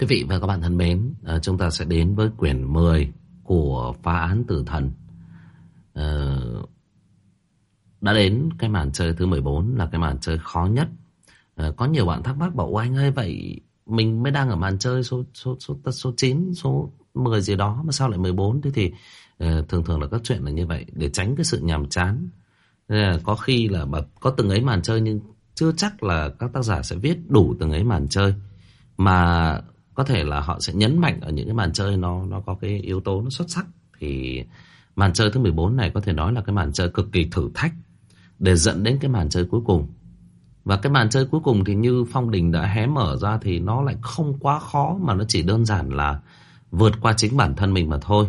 Quý vị và các bạn thân mến, ờ, chúng ta sẽ đến với quyển 10 của phá án tử thần. Ờ, đã đến cái màn chơi thứ 14 là cái màn chơi khó nhất. Ờ, có nhiều bạn thắc mắc bảo anh ơi vậy mình mới đang ở màn chơi số số số số, số 9, số 10 gì đó mà sao lại 14 thế thì thường thường là các chuyện là như vậy để tránh cái sự nhàm chán. Có khi là có từng ấy màn chơi nhưng chưa chắc là các tác giả sẽ viết đủ từng ấy màn chơi mà có thể là họ sẽ nhấn mạnh ở những cái màn chơi nó nó có cái yếu tố nó xuất sắc thì màn chơi thứ 14 này có thể nói là cái màn chơi cực kỳ thử thách để dẫn đến cái màn chơi cuối cùng. Và cái màn chơi cuối cùng thì như Phong Đình đã hé mở ra thì nó lại không quá khó, mà nó chỉ đơn giản là vượt qua chính bản thân mình mà thôi.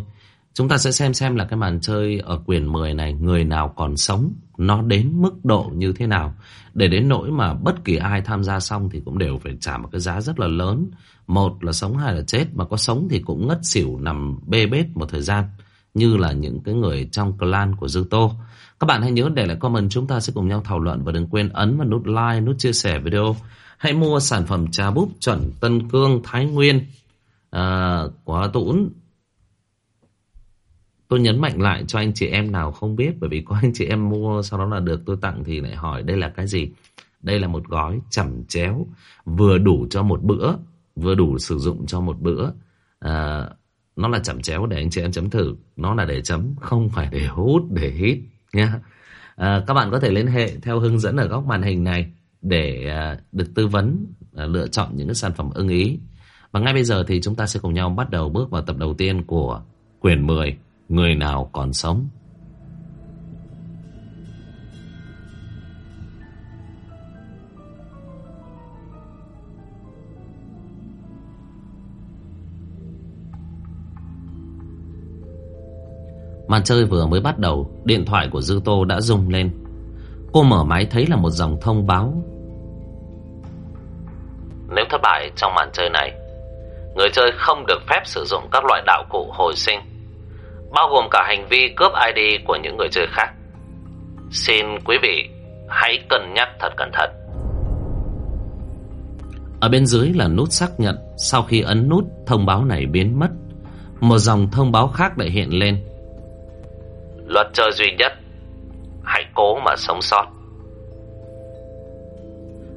Chúng ta sẽ xem xem là cái màn chơi ở quyền 10 này người nào còn sống nó đến mức độ như thế nào. Để đến nỗi mà bất kỳ ai tham gia xong thì cũng đều phải trả một cái giá rất là lớn. Một là sống hai là chết mà có sống thì cũng ngất xỉu nằm bê bết một thời gian như là những cái người trong clan của Dư Tô. Các bạn hãy nhớ để lại comment chúng ta sẽ cùng nhau thảo luận và đừng quên ấn vào nút like, nút chia sẻ video. Hãy mua sản phẩm trà búp chuẩn Tân Cương Thái Nguyên à, của Tũng Tôi nhấn mạnh lại cho anh chị em nào không biết Bởi vì có anh chị em mua Sau đó là được tôi tặng thì lại hỏi đây là cái gì? Đây là một gói chẩm chéo Vừa đủ cho một bữa Vừa đủ sử dụng cho một bữa. À, Nó là chẩm chéo để anh chị em chấm thử. Nó là để chấm Không phải để hút để hít nha à, Các bạn có thể liên hệ theo hướng dẫn ở góc màn hình này Để à, được tư vấn à, Lựa chọn những cái sản phẩm ưng ý. Và ngay bây giờ thì chúng ta sẽ cùng nhau bắt đầu bước vào tập đầu tiên của quyển 10 Người nào còn sống? Màn chơi vừa mới bắt đầu, Điện thoại của Dư Tô đã rung lên. Cô mở máy thấy là một dòng thông báo. Nếu thất bại trong màn chơi này, Người chơi không được phép sử dụng các loại đạo cụ hồi sinh bao gồm cả hành vi cướp ID của những người chơi khác. Xin quý vị hãy cân nhắc thật cẩn thận. Ở bên dưới là nút xác nhận, sau khi ấn nút thông báo này biến mất, một dòng thông báo khác lại hiện lên. Luật chơi duy nhất, hãy cố mà sống sót.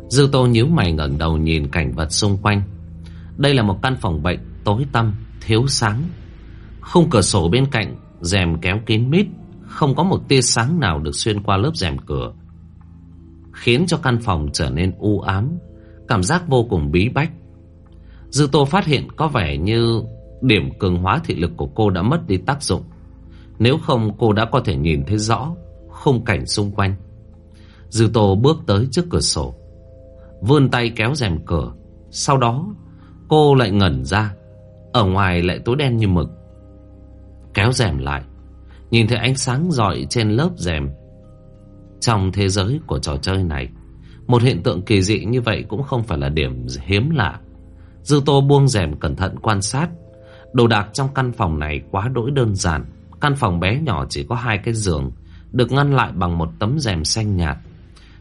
Dư Tô nhíu mày ngẩng đầu nhìn cảnh vật xung quanh. Đây là một căn phòng bệnh tối tăm, thiếu sáng, Khung cửa sổ bên cạnh, rèm kéo kín mít, Không có một tia sáng nào được xuyên qua lớp rèm cửa. Khiến cho căn phòng trở nên u ám, Cảm giác vô cùng bí bách. Dư Tô phát hiện có vẻ như Điểm cường hóa thị lực của cô đã mất đi tác dụng. Nếu không, cô đã có thể nhìn thấy rõ Khung cảnh xung quanh. Dư Tô bước tới trước cửa sổ, Vươn tay kéo rèm cửa. Sau đó, cô lại ngẩn ra, Ở ngoài lại tối đen như mực kéo rèm lại. Nhìn thấy ánh sáng rọi trên lớp rèm. Trong thế giới của trò chơi này, Một hiện tượng kỳ dị như vậy cũng không phải là điểm hiếm lạ. Dư tô buông rèm cẩn thận quan sát. Đồ đạc trong căn phòng này quá đỗi đơn giản. Căn phòng bé nhỏ chỉ có hai cái giường, Được ngăn lại bằng một tấm rèm xanh nhạt.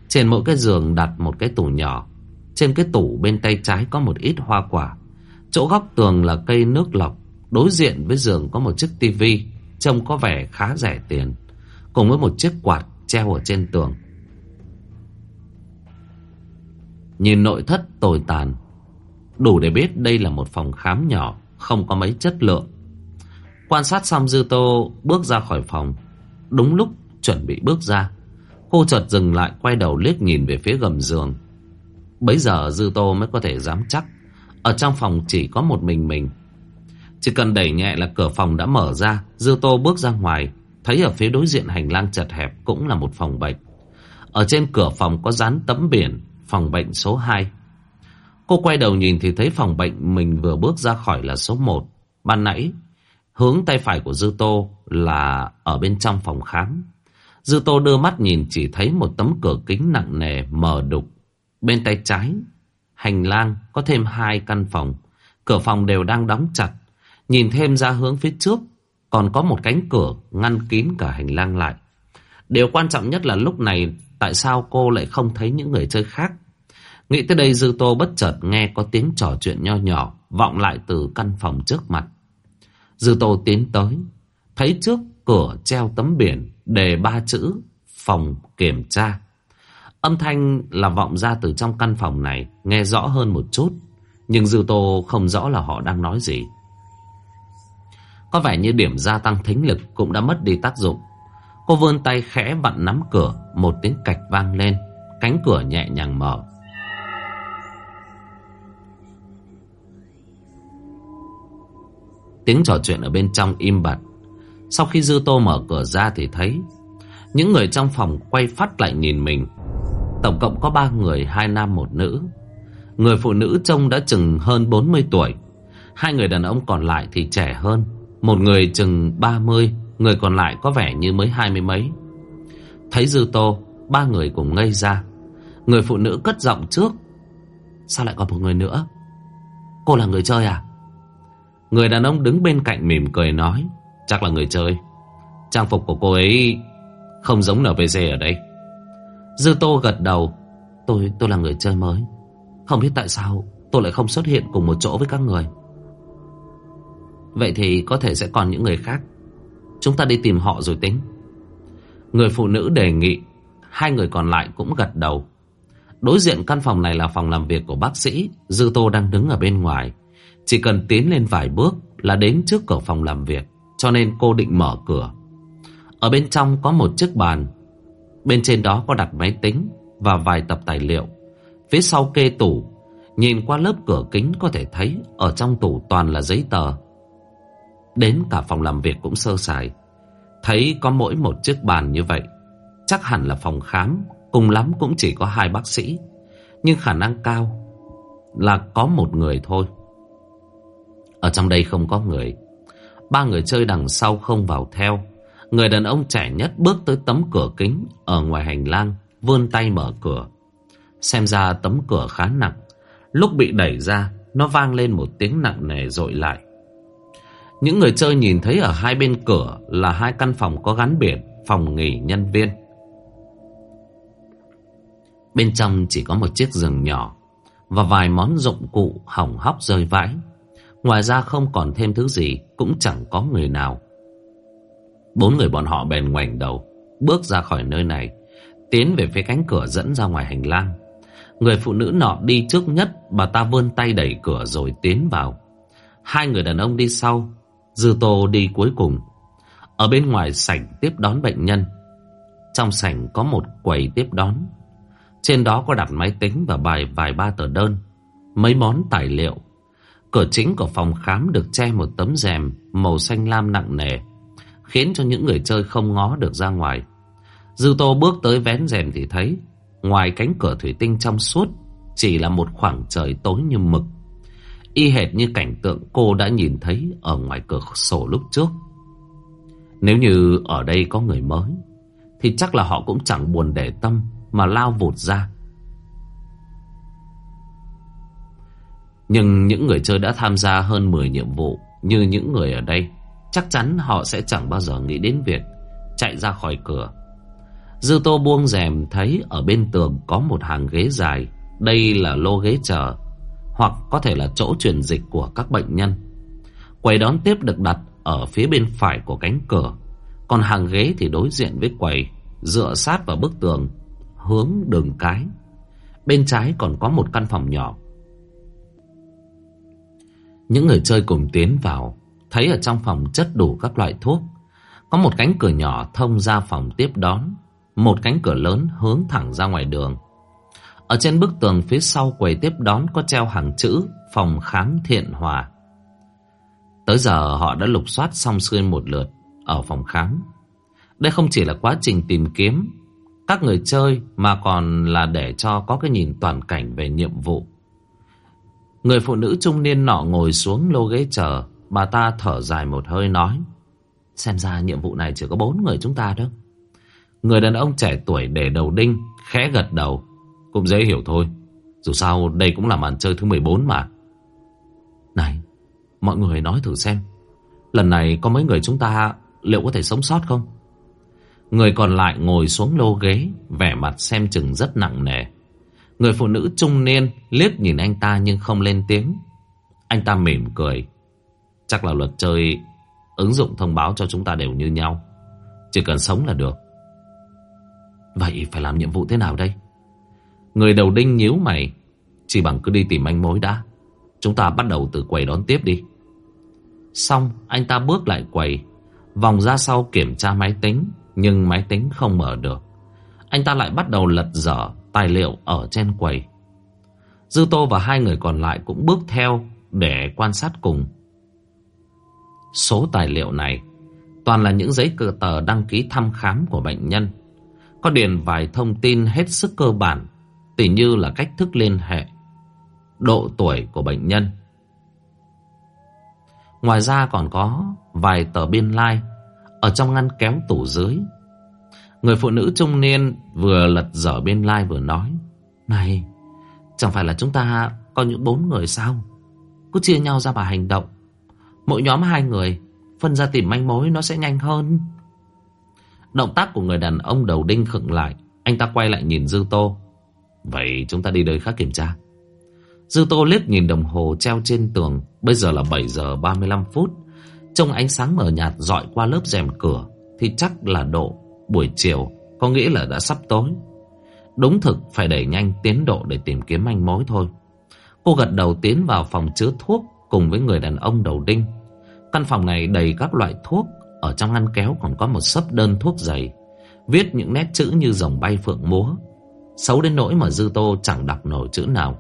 Trên mỗi cái giường đặt một cái tủ nhỏ. Trên cái tủ bên tay trái có một ít hoa quả. Chỗ góc tường là cây nước lọc. Đối diện với giường có một chiếc tivi, Trông có vẻ khá rẻ tiền, Cùng với một chiếc quạt treo ở trên tường. Nhìn nội thất tồi tàn, Đủ để biết đây là một phòng khám nhỏ, Không có mấy chất lượng. Quan sát xong Dư Tô bước ra khỏi phòng, Đúng lúc chuẩn bị bước ra, Cô chợt dừng lại quay đầu liếc nhìn về phía gầm giường. Bấy giờ Dư Tô mới có thể dám chắc, Ở trong phòng chỉ có một mình mình chỉ cần đẩy nhẹ là cửa phòng đã mở ra, Dư Tô bước ra ngoài, Thấy ở phía đối diện hành lang chật hẹp Cũng là một phòng bệnh. Ở trên cửa phòng có dán tấm biển, Phòng bệnh số 2 Cô quay đầu nhìn thì thấy phòng bệnh Mình vừa bước ra khỏi là số 1 Ban nãy, Hướng tay phải của Dư Tô là ở bên trong phòng khám. Dư Tô đưa mắt nhìn chỉ thấy một tấm cửa kính nặng nề, mờ đục. Bên tay trái, Hành lang có thêm hai căn phòng. Cửa phòng đều đang đóng chặt. Nhìn thêm ra hướng phía trước Còn có một cánh cửa ngăn kín cả hành lang lại Điều quan trọng nhất là lúc này Tại sao cô lại không thấy những người chơi khác Nghĩ tới đây Dư Tô bất chợt nghe có tiếng trò chuyện nho nhỏ vọng lại từ căn phòng trước mặt. Dư Tô tiến tới, thấy trước cửa treo tấm biển đề ba chữ phòng kiểm tra. Âm thanh là vọng ra từ trong căn phòng này, nghe rõ hơn một chút, nhưng Dư Tô không rõ là họ đang nói gì. Có vẻ như điểm gia tăng thính lực cũng đã mất đi tác dụng. Cô vươn tay khẽ vặn nắm cửa, một tiếng cạch vang lên, cánh cửa nhẹ nhàng mở. Tiếng trò chuyện ở bên trong im bặt. Sau khi Dư Tô mở cửa ra thì thấy những người trong phòng quay phát lại nhìn mình. Tổng cộng có ba người, hai nam một nữ. Người phụ nữ trông đã chừng hơn 40 tuổi. Hai người đàn ông còn lại thì trẻ hơn. Một người chừng 30, người còn lại có vẻ như mới hai mươi mấy. Thấy Dư Tô, ba người cùng ngây ra. Người phụ nữ cất giọng trước. Sao lại còn một người nữa? Cô là người chơi à? Người đàn ông đứng bên cạnh mỉm cười nói Chắc là người chơi Trang phục của cô ấy không giống NPC ở đây Dư Tô gật đầu Tôi tôi là người chơi mới Không biết tại sao tôi lại không xuất hiện cùng một chỗ với các người Vậy thì có thể sẽ còn những người khác. Chúng ta đi tìm họ rồi tính. Người phụ nữ đề nghị, Hai người còn lại cũng gật đầu. Đối diện căn phòng này là phòng làm việc của bác sĩ, Dư Tô đang đứng ở bên ngoài. Chỉ cần tiến lên vài bước Là đến trước cửa phòng làm việc, Cho nên cô định mở cửa. Ở bên trong có một chiếc bàn, Bên trên đó có đặt máy tính Và vài tập tài liệu. Phía sau kê tủ, Nhìn qua lớp cửa kính có thể thấy Ở trong tủ toàn là giấy tờ. Đến cả phòng làm việc cũng sơ sài. Thấy có mỗi một chiếc bàn như vậy, Chắc hẳn là phòng khám, Cùng lắm cũng chỉ có hai bác sĩ. Nhưng khả năng cao Là có một người thôi. Ở trong đây không có người. Ba người chơi đằng sau không vào theo. Người đàn ông trẻ nhất bước tới tấm cửa kính Ở ngoài hành lang, Vươn tay mở cửa. Xem ra tấm cửa khá nặng. Lúc bị đẩy ra, Nó vang lên một tiếng nặng nề dội lại những người chơi nhìn thấy ở hai bên cửa là hai căn phòng có gắn biển phòng nghỉ nhân viên. Bên trong chỉ có một chiếc giường nhỏ và vài món dụng cụ hỏng hóc rơi vãi. Ngoài ra không còn thêm thứ gì cũng chẳng có người nào. Bốn người bọn họ bèn ngoảnh đầu, bước ra khỏi nơi này, tiến về phía cánh cửa dẫn ra ngoài hành lang. Người phụ nữ nọ đi trước nhất, bà ta vươn tay đẩy cửa rồi tiến vào. Hai người đàn ông đi sau, Dư Tô đi cuối cùng. Ở bên ngoài sảnh tiếp đón bệnh nhân. Trong sảnh có một quầy tiếp đón. Trên đó có đặt máy tính và bài, vài ba tờ đơn. Mấy món tài liệu. Cửa chính của phòng khám được che một tấm rèm màu xanh lam nặng nề. Khiến cho những người chơi không ngó được ra ngoài. Dư Tô bước tới vén rèm thì thấy, Ngoài cánh cửa thủy tinh trong suốt Chỉ là một khoảng trời tối như mực Y hệt như cảnh tượng cô đã nhìn thấy Ở ngoài cửa sổ lúc trước. Nếu như ở đây có người mới, Thì chắc là họ cũng chẳng buồn để tâm Mà lao vụt ra. Nhưng những người chơi đã tham gia hơn 10 nhiệm vụ Như những người ở đây, Chắc chắn họ sẽ chẳng bao giờ nghĩ đến việc Chạy ra khỏi cửa. Dư tô buông rèm thấy ở bên tường có một hàng ghế dài, Đây là lô ghế chờ hoặc có thể là chỗ truyền dịch của các bệnh nhân. Quầy đón tiếp được đặt ở phía bên phải của cánh cửa, còn hàng ghế thì đối diện với quầy, dựa sát vào bức tường, hướng đường cái. Bên trái còn có một căn phòng nhỏ. Những người chơi cùng tiến vào, thấy ở trong phòng chất đủ các loại thuốc. Có một cánh cửa nhỏ thông ra phòng tiếp đón, một cánh cửa lớn hướng thẳng ra ngoài đường. Ở trên bức tường phía sau quầy tiếp đón có treo hàng chữ Phòng khám thiện hòa. Tới giờ họ đã lục soát xong xuôi một lượt ở phòng khám. Đây không chỉ là quá trình tìm kiếm các người chơi mà còn là để cho có cái nhìn toàn cảnh về nhiệm vụ. Người phụ nữ trung niên nọ ngồi xuống lô ghế chờ, bà ta thở dài một hơi nói. Xem ra nhiệm vụ này chỉ có bốn người chúng ta đâu. Người đàn ông trẻ tuổi để đầu đinh, khẽ gật đầu. Cũng dễ hiểu thôi Dù sao, đây cũng là màn chơi thứ 14 mà Này, Mọi người nói thử xem Lần này có mấy người chúng ta Liệu có thể sống sót không Người còn lại ngồi xuống lô ghế, Vẻ mặt xem chừng rất nặng nề Người phụ nữ trung niên liếc nhìn anh ta nhưng không lên tiếng Anh ta mỉm cười. Chắc là luật chơi ứng dụng thông báo cho chúng ta đều như nhau. Chỉ cần sống là được. Vậy phải làm nhiệm vụ thế nào đây? Người đầu đinh nhíu mày. Chỉ bằng cứ đi tìm manh mối đã. Chúng ta bắt đầu từ quầy đón tiếp đi. Xong, anh ta bước lại quầy. Vòng ra sau kiểm tra máy tính. Nhưng máy tính không mở được. Anh ta lại bắt đầu lật dở tài liệu ở trên quầy. Dư Tô và hai người còn lại cũng bước theo để quan sát cùng. Số tài liệu này toàn là những giấy cờ tờ đăng ký thăm khám của bệnh nhân. Có điền vài thông tin hết sức cơ bản, tỉ như là cách thức liên hệ, độ tuổi của bệnh nhân. Ngoài ra còn có vài tờ biên lai like ở trong ngăn kéo tủ dưới. Người phụ nữ trung niên vừa lật dở biên lai like vừa nói. Này, chẳng phải là chúng ta có những bốn người sao? Cứ chia nhau ra mà hành động. Mỗi nhóm hai người, phân ra tìm manh mối nó sẽ nhanh hơn. Động tác của người đàn ông đầu đinh khựng lại. Anh ta quay lại nhìn Dư Tô. Vậy chúng ta đi nơi khác kiểm tra. Dư Tô liếc nhìn đồng hồ treo trên tường. Bây giờ là 7 giờ 35 phút. Trong ánh sáng mờ nhạt dọi qua lớp rèm cửa. Thì chắc là độ buổi chiều. Có nghĩa là đã sắp tối. Đúng thực phải đẩy nhanh tiến độ để tìm kiếm manh mối thôi. Cô gật đầu tiến vào phòng chứa thuốc cùng với người đàn ông đầu đinh. Căn phòng này đầy các loại thuốc, ở trong ngăn kéo còn có một sấp đơn thuốc dày, viết những nét chữ như dòng bay phượng múa. Xấu đến nỗi mà Dư Tô chẳng đọc nổi chữ nào.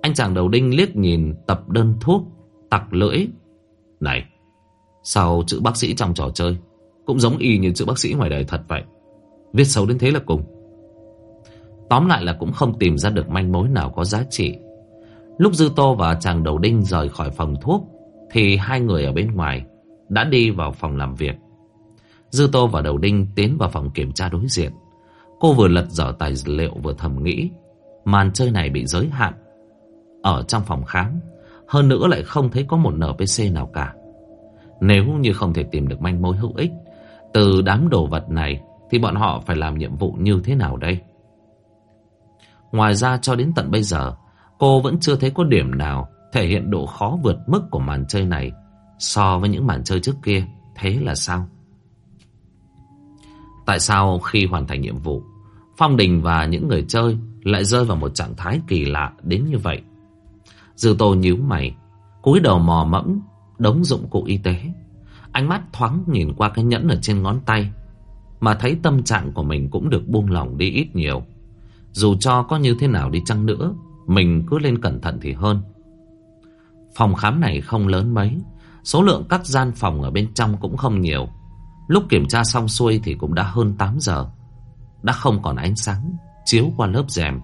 Anh chàng đầu đinh liếc nhìn tập đơn thuốc, tặc lưỡi. Này, sao chữ bác sĩ trong trò chơi cũng giống y như chữ bác sĩ ngoài đời thật vậy? Viết xấu đến thế là cùng. Tóm lại là cũng không tìm ra được manh mối nào có giá trị. Lúc Dư Tô và chàng đầu đinh rời khỏi phòng thuốc thì hai người ở bên ngoài đã đi vào phòng làm việc. Dư Tô và đầu đinh tiến vào phòng kiểm tra đối diện. Cô vừa lật dở tài liệu vừa thầm nghĩ màn chơi này bị giới hạn ở trong phòng khám. Hơn nữa lại không thấy có một NPC nào cả. Nếu như không thể tìm được manh mối hữu ích từ đám đồ vật này thì bọn họ phải làm nhiệm vụ như thế nào đây? Ngoài ra cho đến tận bây giờ Cô vẫn chưa thấy có điểm nào thể hiện độ khó vượt mức của màn chơi này so với những màn chơi trước kia. Thế là sao? Tại sao khi hoàn thành nhiệm vụ, Phong Đình và những người chơi lại rơi vào một trạng thái kỳ lạ đến như vậy? Dư Tô nhíu mày, cúi đầu mò mẫm, đống dụng cụ y tế. Ánh mắt thoáng nhìn qua cái nhẫn ở trên ngón tay, mà thấy tâm trạng của mình cũng được buông lỏng đi ít nhiều. Dù cho có như thế nào đi chăng nữa, mình cứ lên cẩn thận thì hơn Phòng khám này không lớn mấy Số lượng các gian phòng ở bên trong cũng không nhiều Lúc kiểm tra xong xuôi thì cũng đã hơn 8 giờ đã không còn ánh sáng, Chiếu qua lớp rèm,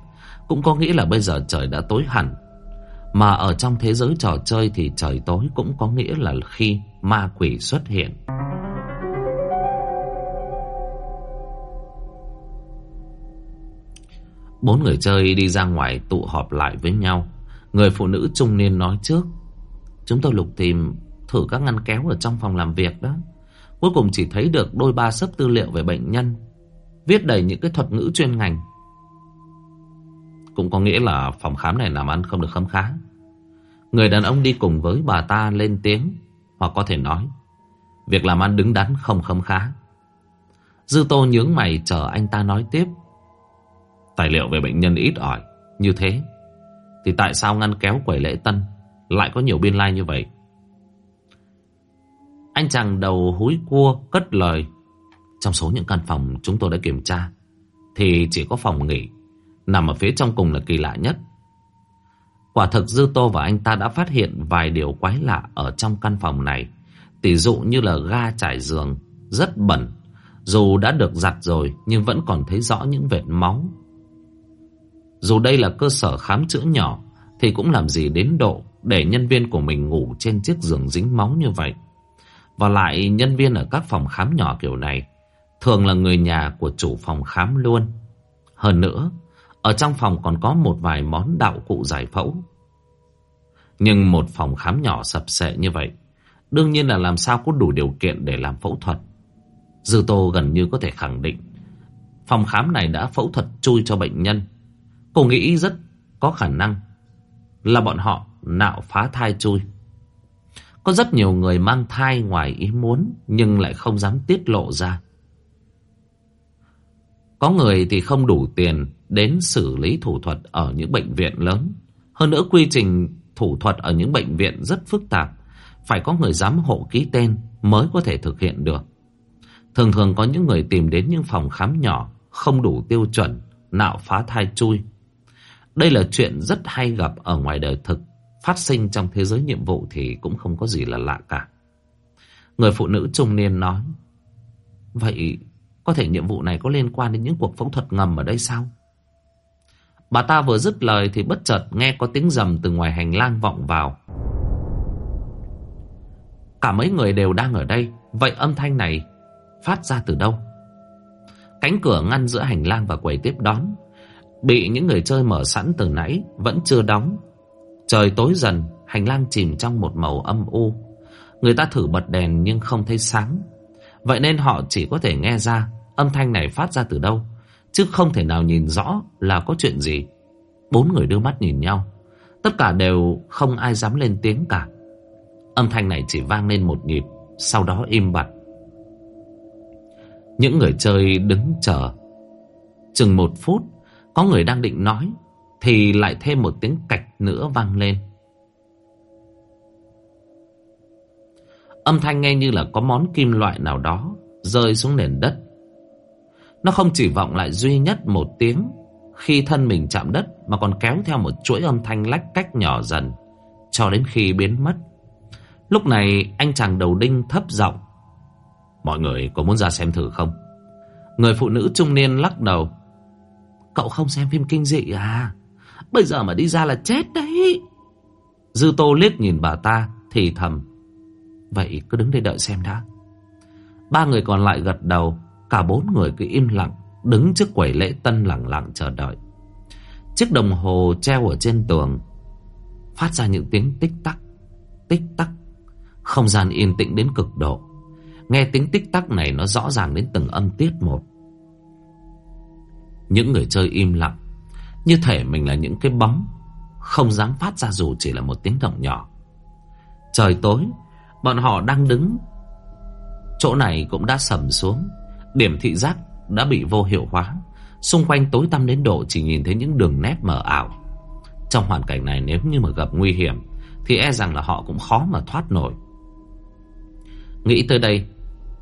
Cũng có nghĩa là bây giờ trời đã tối hẳn Mà ở trong thế giới trò chơi Thì trời tối cũng có nghĩa là khi ma quỷ xuất hiện Bốn người chơi đi ra ngoài tụ họp lại với nhau. Người phụ nữ trung niên nói trước. Chúng tôi lục tìm thử các ngăn kéo ở trong phòng làm việc đó. Cuối cùng chỉ thấy được đôi ba sấp tư liệu về bệnh nhân. Viết đầy những cái thuật ngữ chuyên ngành. Cũng có nghĩa là phòng khám này làm ăn không được khấm khá. Người đàn ông đi cùng với bà ta lên tiếng. Hoặc có thể nói. Việc làm ăn đứng đắn không khấm khá. Dư tô nhướng mày chờ anh ta nói tiếp. Tài liệu về bệnh nhân ít ỏi, Như thế, Thì tại sao ngăn kéo quầy lễ tân Lại có nhiều biên lai like như vậy Anh chàng đầu húi cua cất lời trong số những căn phòng chúng tôi đã kiểm tra Thì chỉ có phòng nghỉ Nằm ở phía trong cùng là kỳ lạ nhất Quả thực Dư Tô và anh ta đã phát hiện vài điều quái lạ ở trong căn phòng này. Tỷ dụ như là ga trải giường, rất bẩn. Dù đã được giặt rồi nhưng vẫn còn thấy rõ những vệt máu dù đây là cơ sở khám chữa nhỏ Thì cũng làm gì đến độ Để nhân viên của mình ngủ trên chiếc giường dính máu như vậy Và lại nhân viên ở các phòng khám nhỏ kiểu này Thường là người nhà của chủ phòng khám luôn Hơn nữa, Ở trong phòng còn có một vài món đạo cụ giải phẫu Nhưng một phòng khám nhỏ sập sệ như vậy, Đương nhiên là làm sao có đủ điều kiện để làm phẫu thuật Dư Tô gần như có thể khẳng định, Phòng khám này đã phẫu thuật chui cho bệnh nhân Cô nghĩ rất có khả năng là bọn họ nạo phá thai chui. Có rất nhiều người mang thai ngoài ý muốn, nhưng lại không dám tiết lộ ra. Có người thì không đủ tiền đến xử lý thủ thuật ở những bệnh viện lớn. Hơn nữa quy trình thủ thuật ở những bệnh viện rất phức tạp. Phải có người giám hộ ký tên mới có thể thực hiện được. Thường thường có những người tìm đến những phòng khám nhỏ không đủ tiêu chuẩn, nạo phá thai chui. Đây là chuyện rất hay gặp ở ngoài đời thực. Phát sinh trong thế giới nhiệm vụ thì cũng không có gì là lạ cả. Người phụ nữ trung niên nói. Vậy có thể nhiệm vụ này có liên quan đến những cuộc phẫu thuật ngầm ở đây sao? Bà ta vừa dứt lời thì bất chợt nghe có tiếng rầm từ ngoài hành lang vọng vào. Cả mấy người đều đang ở đây. Vậy âm thanh này phát ra từ đâu? Cánh cửa ngăn giữa hành lang và quầy tiếp đón Bị những người chơi mở sẵn từ nãy Vẫn chưa đóng Trời tối dần, Hành lang chìm trong một màu âm u Người ta thử bật đèn nhưng không thấy sáng Vậy nên họ chỉ có thể nghe ra Âm thanh này phát ra từ đâu? Chứ không thể nào nhìn rõ là có chuyện gì. Bốn người đưa mắt nhìn nhau. Tất cả đều không ai dám lên tiếng cả. Âm thanh này chỉ vang lên một nhịp, Sau đó im bặt. Những người chơi đứng chờ. Chừng một phút, Có người đang định nói, Thì lại thêm một tiếng cạch nữa vang lên. Âm thanh nghe như là có món kim loại nào đó Rơi xuống nền đất. Nó không chỉ vọng lại duy nhất một tiếng Khi thân mình chạm đất, Mà còn kéo theo một chuỗi âm thanh lách cách nhỏ dần Cho đến khi biến mất Lúc này, anh chàng đầu đinh thấp giọng, Mọi người có muốn ra xem thử không? Người phụ nữ trung niên lắc đầu, Cậu không xem phim kinh dị à? Bây giờ mà đi ra là chết đấy Dư tô liếc nhìn bà ta, Thì thầm, Vậy cứ đứng đây đợi xem đã Ba người còn lại gật đầu Cả bốn người cứ im lặng, Đứng trước quầy lễ tân lặng lặng chờ đợi. Chiếc đồng hồ treo ở trên tường, Phát ra những tiếng tích tắc Tích tắc. Không gian yên tĩnh đến cực độ. Nghe tiếng tích tắc này nó rõ ràng đến từng âm tiết một. Những người chơi im lặng, Như thể mình là những cái bóng, Không dám phát ra dù chỉ là một tiếng động nhỏ. Trời tối, Bọn họ đang đứng. Chỗ này cũng đã sầm xuống. Điểm thị giác đã bị vô hiệu hóa. Xung quanh tối tăm đến độ Chỉ nhìn thấy những đường nét mờ ảo. Trong hoàn cảnh này nếu như mà gặp nguy hiểm, Thì e rằng là họ cũng khó mà thoát nổi. Nghĩ tới đây,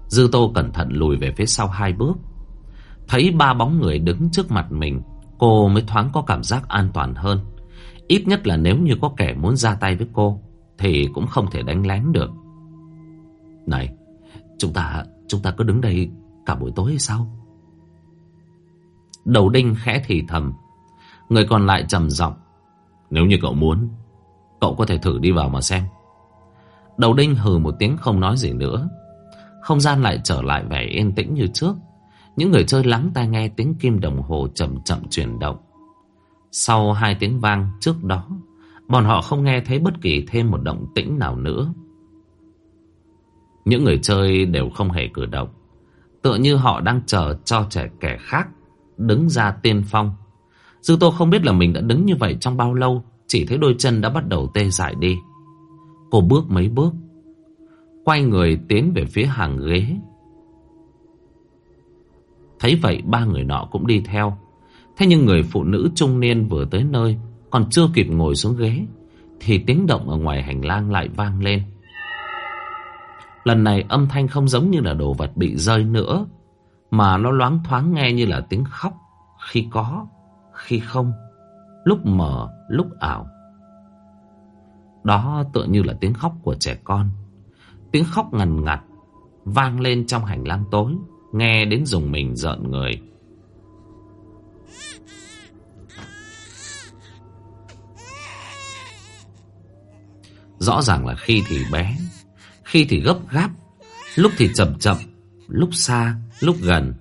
Dư Tô cẩn thận lùi về phía sau hai bước. Thấy ba bóng người đứng trước mặt mình, Cô mới thoáng có cảm giác an toàn hơn. Ít nhất là nếu như có kẻ muốn ra tay với cô, Thì cũng không thể đánh lén được. Này, Chúng ta chúng ta cứ đứng đây Cả buổi tối hay sao? Đầu đinh khẽ thì thầm. Người còn lại trầm giọng. Nếu như cậu muốn, Cậu có thể thử đi vào mà xem. Đầu đinh hừ một tiếng không nói gì nữa. Không gian lại trở lại vẻ yên tĩnh như trước. Những người chơi lắng tai nghe tiếng kim đồng hồ chậm chậm chuyển động. Sau hai tiếng vang trước đó, Bọn họ không nghe thấy bất kỳ thêm một động tĩnh nào nữa. Những người chơi đều không hề cử động. Tựa như họ đang chờ cho trẻ kẻ khác Đứng ra tiên phong. Dư tô không biết là mình đã đứng như vậy trong bao lâu, Chỉ thấy đôi chân đã bắt đầu tê dại đi. Cô bước mấy bước, Quay người tiến về phía hàng ghế. Thấy vậy, ba người nọ cũng đi theo. Thế nhưng người phụ nữ trung niên vừa tới nơi, Còn chưa kịp ngồi xuống ghế, Thì tiếng động ở ngoài hành lang lại vang lên. Lần này âm thanh không giống như là đồ vật bị rơi nữa Mà nó loáng thoáng nghe như là tiếng khóc Khi có, khi không Lúc mờ, lúc ảo. Đó tựa như là tiếng khóc của trẻ con. Tiếng khóc ngần ngặt Vang lên trong hành lang tối Nghe đến dùng mình giận người. Rõ ràng là khi thì bé khi thì gấp gáp Lúc thì chậm chậm Lúc xa, lúc gần.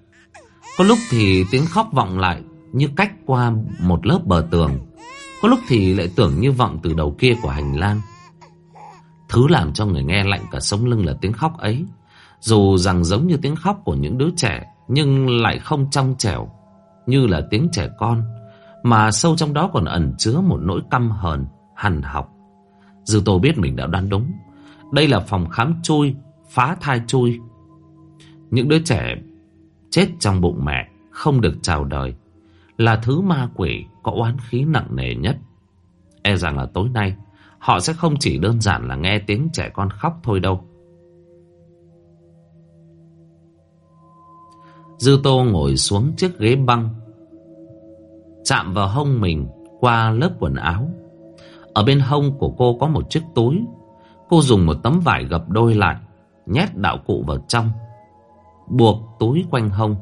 Có lúc thì tiếng khóc vọng lại Như cách qua một lớp bờ tường. Có lúc thì lại tưởng như vọng từ đầu kia của hành lang. Thứ làm cho người nghe lạnh cả sống lưng là tiếng khóc ấy. Dù rằng giống như tiếng khóc của những đứa trẻ Nhưng lại không trong trẻo Như là tiếng trẻ con Mà sâu trong đó còn ẩn chứa một nỗi căm hờn Hằn học. Dư Tô biết mình đã đoán đúng. Đây là phòng khám chui, phá thai chui. Những đứa trẻ chết trong bụng mẹ không được chào đời là thứ ma quỷ có oán khí nặng nề nhất. E rằng là tối nay họ sẽ không chỉ đơn giản là nghe tiếng trẻ con khóc thôi đâu. Dư Tô ngồi xuống chiếc ghế băng Chạm vào hông mình Qua lớp quần áo Ở bên hông của cô có một chiếc túi Cô dùng một tấm vải gập đôi lại, Nhét đạo cụ vào trong, Buộc túi quanh hông.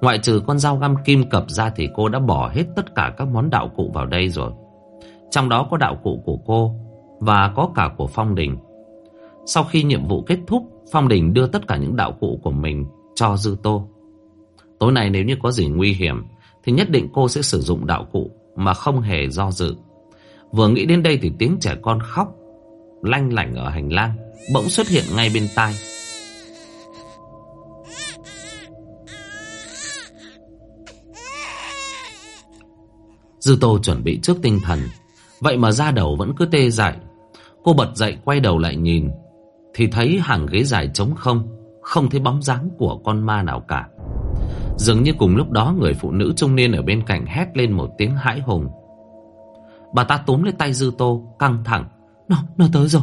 Ngoại trừ con dao găm kim cập ra Thì cô đã bỏ hết tất cả các món đạo cụ vào đây rồi. Trong đó có đạo cụ của cô Và có cả của Phong Đình. Sau khi nhiệm vụ kết thúc, Phong Đình đưa tất cả những đạo cụ của mình Cho Dư Tô. Tối nay nếu như có gì nguy hiểm Thì nhất định cô sẽ sử dụng đạo cụ Mà không hề do dự. Vừa nghĩ đến đây thì tiếng trẻ con khóc Lanh lảnh ở hành lang Bỗng xuất hiện ngay bên tai Dư Tô chuẩn bị trước tinh thần Vậy mà da đầu vẫn cứ tê dại Cô bật dậy quay đầu lại nhìn Thì thấy hàng ghế dài trống không Không thấy bóng dáng của con ma nào cả Dường như cùng lúc đó người phụ nữ trung niên ở bên cạnh hét lên một tiếng hãi hùng. Bà ta túm lấy tay Dư Tô, căng thẳng. Nó, nó tới rồi.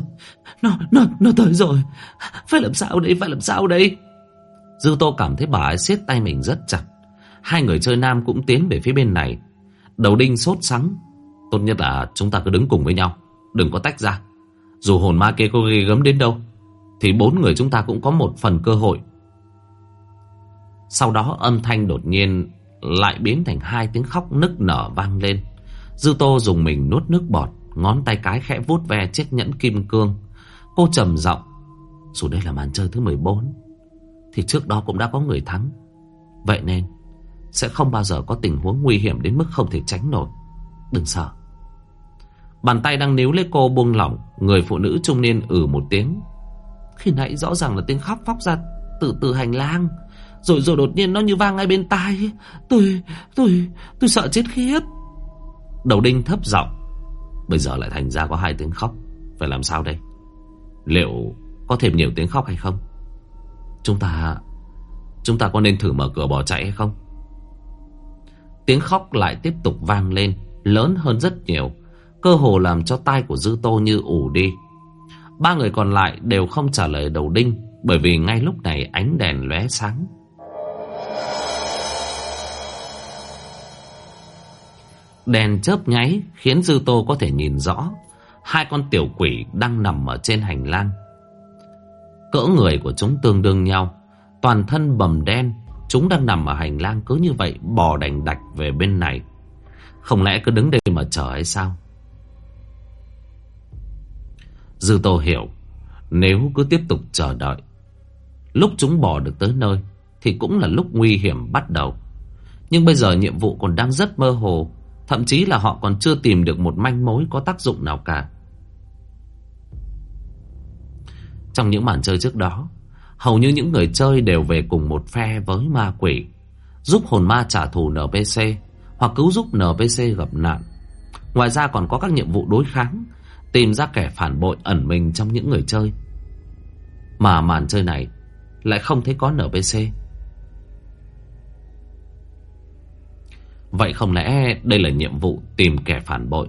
Nó, nó, nó tới rồi. Phải làm sao đây, phải làm sao đây? Dư Tô cảm thấy bà ấy siết tay mình rất chặt. Hai người chơi nam cũng tiến về phía bên này. Đầu đinh sốt sắng. Tốt nhất là chúng ta cứ đứng cùng với nhau. Đừng có tách ra. Dù hồn ma kia có ghê gớm đến đâu. Thì bốn người chúng ta cũng có một phần cơ hội sau đó âm thanh đột nhiên lại biến thành hai tiếng khóc nức nở vang lên. Dư Tô dùng mình nuốt nước bọt, ngón tay cái khẽ vuốt ve chiếc nhẫn kim cương. Cô trầm giọng, dù đây là màn chơi thứ 14, thì trước đó cũng đã có người thắng. Vậy nên, sẽ không bao giờ có tình huống nguy hiểm đến mức không thể tránh nổi. Đừng sợ. Bàn tay đang níu lấy cô buông lỏng, người phụ nữ trung niên ử một tiếng. Khi nãy rõ ràng là tiếng khóc phóc ra từ từ hành lang. Rồi rồi đột nhiên nó như vang ngay bên tai Tôi, tôi, tôi sợ chết khiếp Đầu đinh thấp giọng Bây giờ lại thành ra có hai tiếng khóc. Phải làm sao đây? Liệu có thêm nhiều tiếng khóc hay không? Chúng ta Chúng ta có nên thử mở cửa bỏ chạy hay không? Tiếng khóc lại tiếp tục vang lên, Lớn hơn rất nhiều. Cơ hồ làm cho tai của Dư Tô như ủ đi. Ba người còn lại đều không trả lời đầu đinh, Bởi vì ngay lúc này ánh đèn lóe sáng. Đèn chớp nháy khiến Dư Tô có thể nhìn rõ hai con tiểu quỷ đang nằm ở trên hành lang. Cỡ người của chúng tương đương nhau, toàn thân bầm đen, chúng đang nằm ở hành lang cứ như vậy bò đành đạch về bên này. Không lẽ cứ đứng đây mà chờ hay sao? Dư Tô hiểu, nếu cứ tiếp tục chờ đợi, lúc chúng bò được tới nơi thì cũng là lúc nguy hiểm bắt đầu. Nhưng bây giờ nhiệm vụ còn đang rất mơ hồ Thậm chí là họ còn chưa tìm được một manh mối có tác dụng nào cả. Trong những màn chơi trước đó, hầu như những người chơi đều về cùng một phe với ma quỷ, giúp hồn ma trả thù NPC hoặc cứu giúp NPC gặp nạn. Ngoài ra còn có các nhiệm vụ đối kháng, tìm ra kẻ phản bội ẩn mình trong những người chơi. Mà màn chơi này lại không thấy có NPC. Vậy không lẽ đây là nhiệm vụ tìm kẻ phản bội?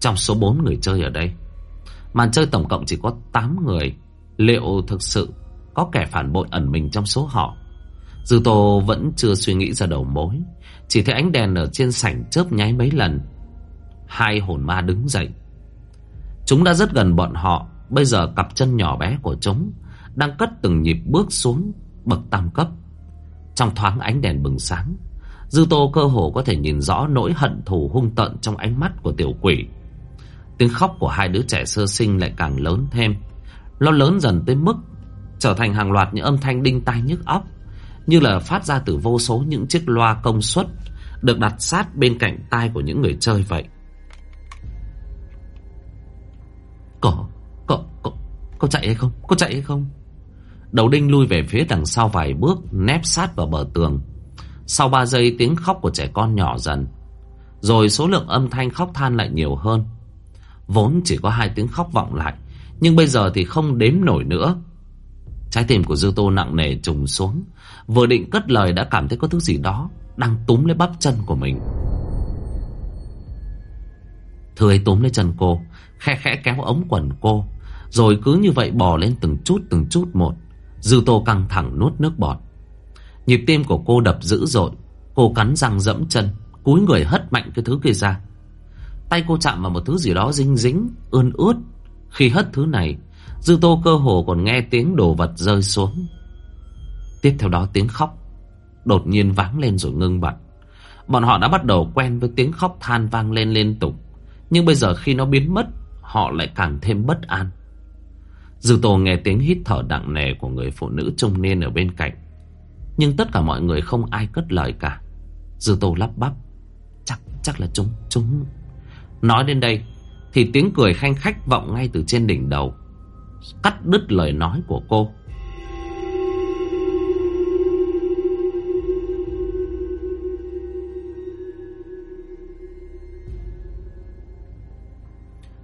Trong số 4 người chơi ở đây, Màn chơi tổng cộng chỉ có 8 người. Liệu thực sự Có kẻ phản bội ẩn mình trong số họ? Dư Tô vẫn chưa suy nghĩ ra đầu mối. Chỉ thấy ánh đèn ở trên sảnh chớp nháy mấy lần. Hai hồn ma đứng dậy. Chúng đã rất gần bọn họ. Bây giờ cặp chân nhỏ bé của chúng Đang cất từng nhịp bước xuống Bậc tam cấp. Trong thoáng ánh đèn bừng sáng Dư Tô cơ hồ có thể nhìn rõ nỗi hận thù hung tợn trong ánh mắt của tiểu quỷ. Tiếng khóc của hai đứa trẻ sơ sinh lại càng lớn thêm. Nó lớn dần tới mức trở thành hàng loạt những âm thanh đinh tai nhức óc, như là phát ra từ vô số những chiếc loa công suất được đặt sát bên cạnh tai của những người chơi vậy. Có, có, có, có chạy hay không? Có chạy hay không? Đầu đinh lui về phía đằng sau vài bước, nép sát vào bờ tường. Sau 3 giây tiếng khóc của trẻ con nhỏ dần, Rồi số lượng âm thanh khóc than lại nhiều hơn. Vốn chỉ có hai tiếng khóc vọng lại, Nhưng bây giờ thì không đếm nổi nữa. Trái tim của Dư Tô nặng nề trùng xuống, Vừa định cất lời đã cảm thấy có thứ gì đó Đang túm lấy bắp chân của mình. Thư ấy túm lấy chân cô, Khe khẽ kéo ống quần cô, Rồi cứ như vậy bò lên từng chút từng chút một. Dư Tô căng thẳng nuốt nước bọt. Nhịp tim của cô đập dữ dội, Cô cắn răng dẫm chân, Cúi người hất mạnh cái thứ kia ra. Tay cô chạm vào một thứ gì đó dính dính Ươn ướt. Khi hất thứ này, Dư tô cơ hồ còn nghe tiếng đồ vật rơi xuống. Tiếp theo đó tiếng khóc Đột nhiên váng lên rồi ngưng bặt. Bọn họ đã bắt đầu quen với tiếng khóc than vang lên liên tục, Nhưng bây giờ khi nó biến mất, Họ lại càng thêm bất an. Dư tô nghe tiếng hít thở nặng nề Của người phụ nữ trung niên ở bên cạnh. Nhưng tất cả mọi người không ai cất lời cả. Dư tô lắp bắp, Chắc chắc là chúng chúng Nói đến đây Thì tiếng cười khanh khách vọng ngay từ trên đỉnh đầu, Cắt đứt lời nói của cô.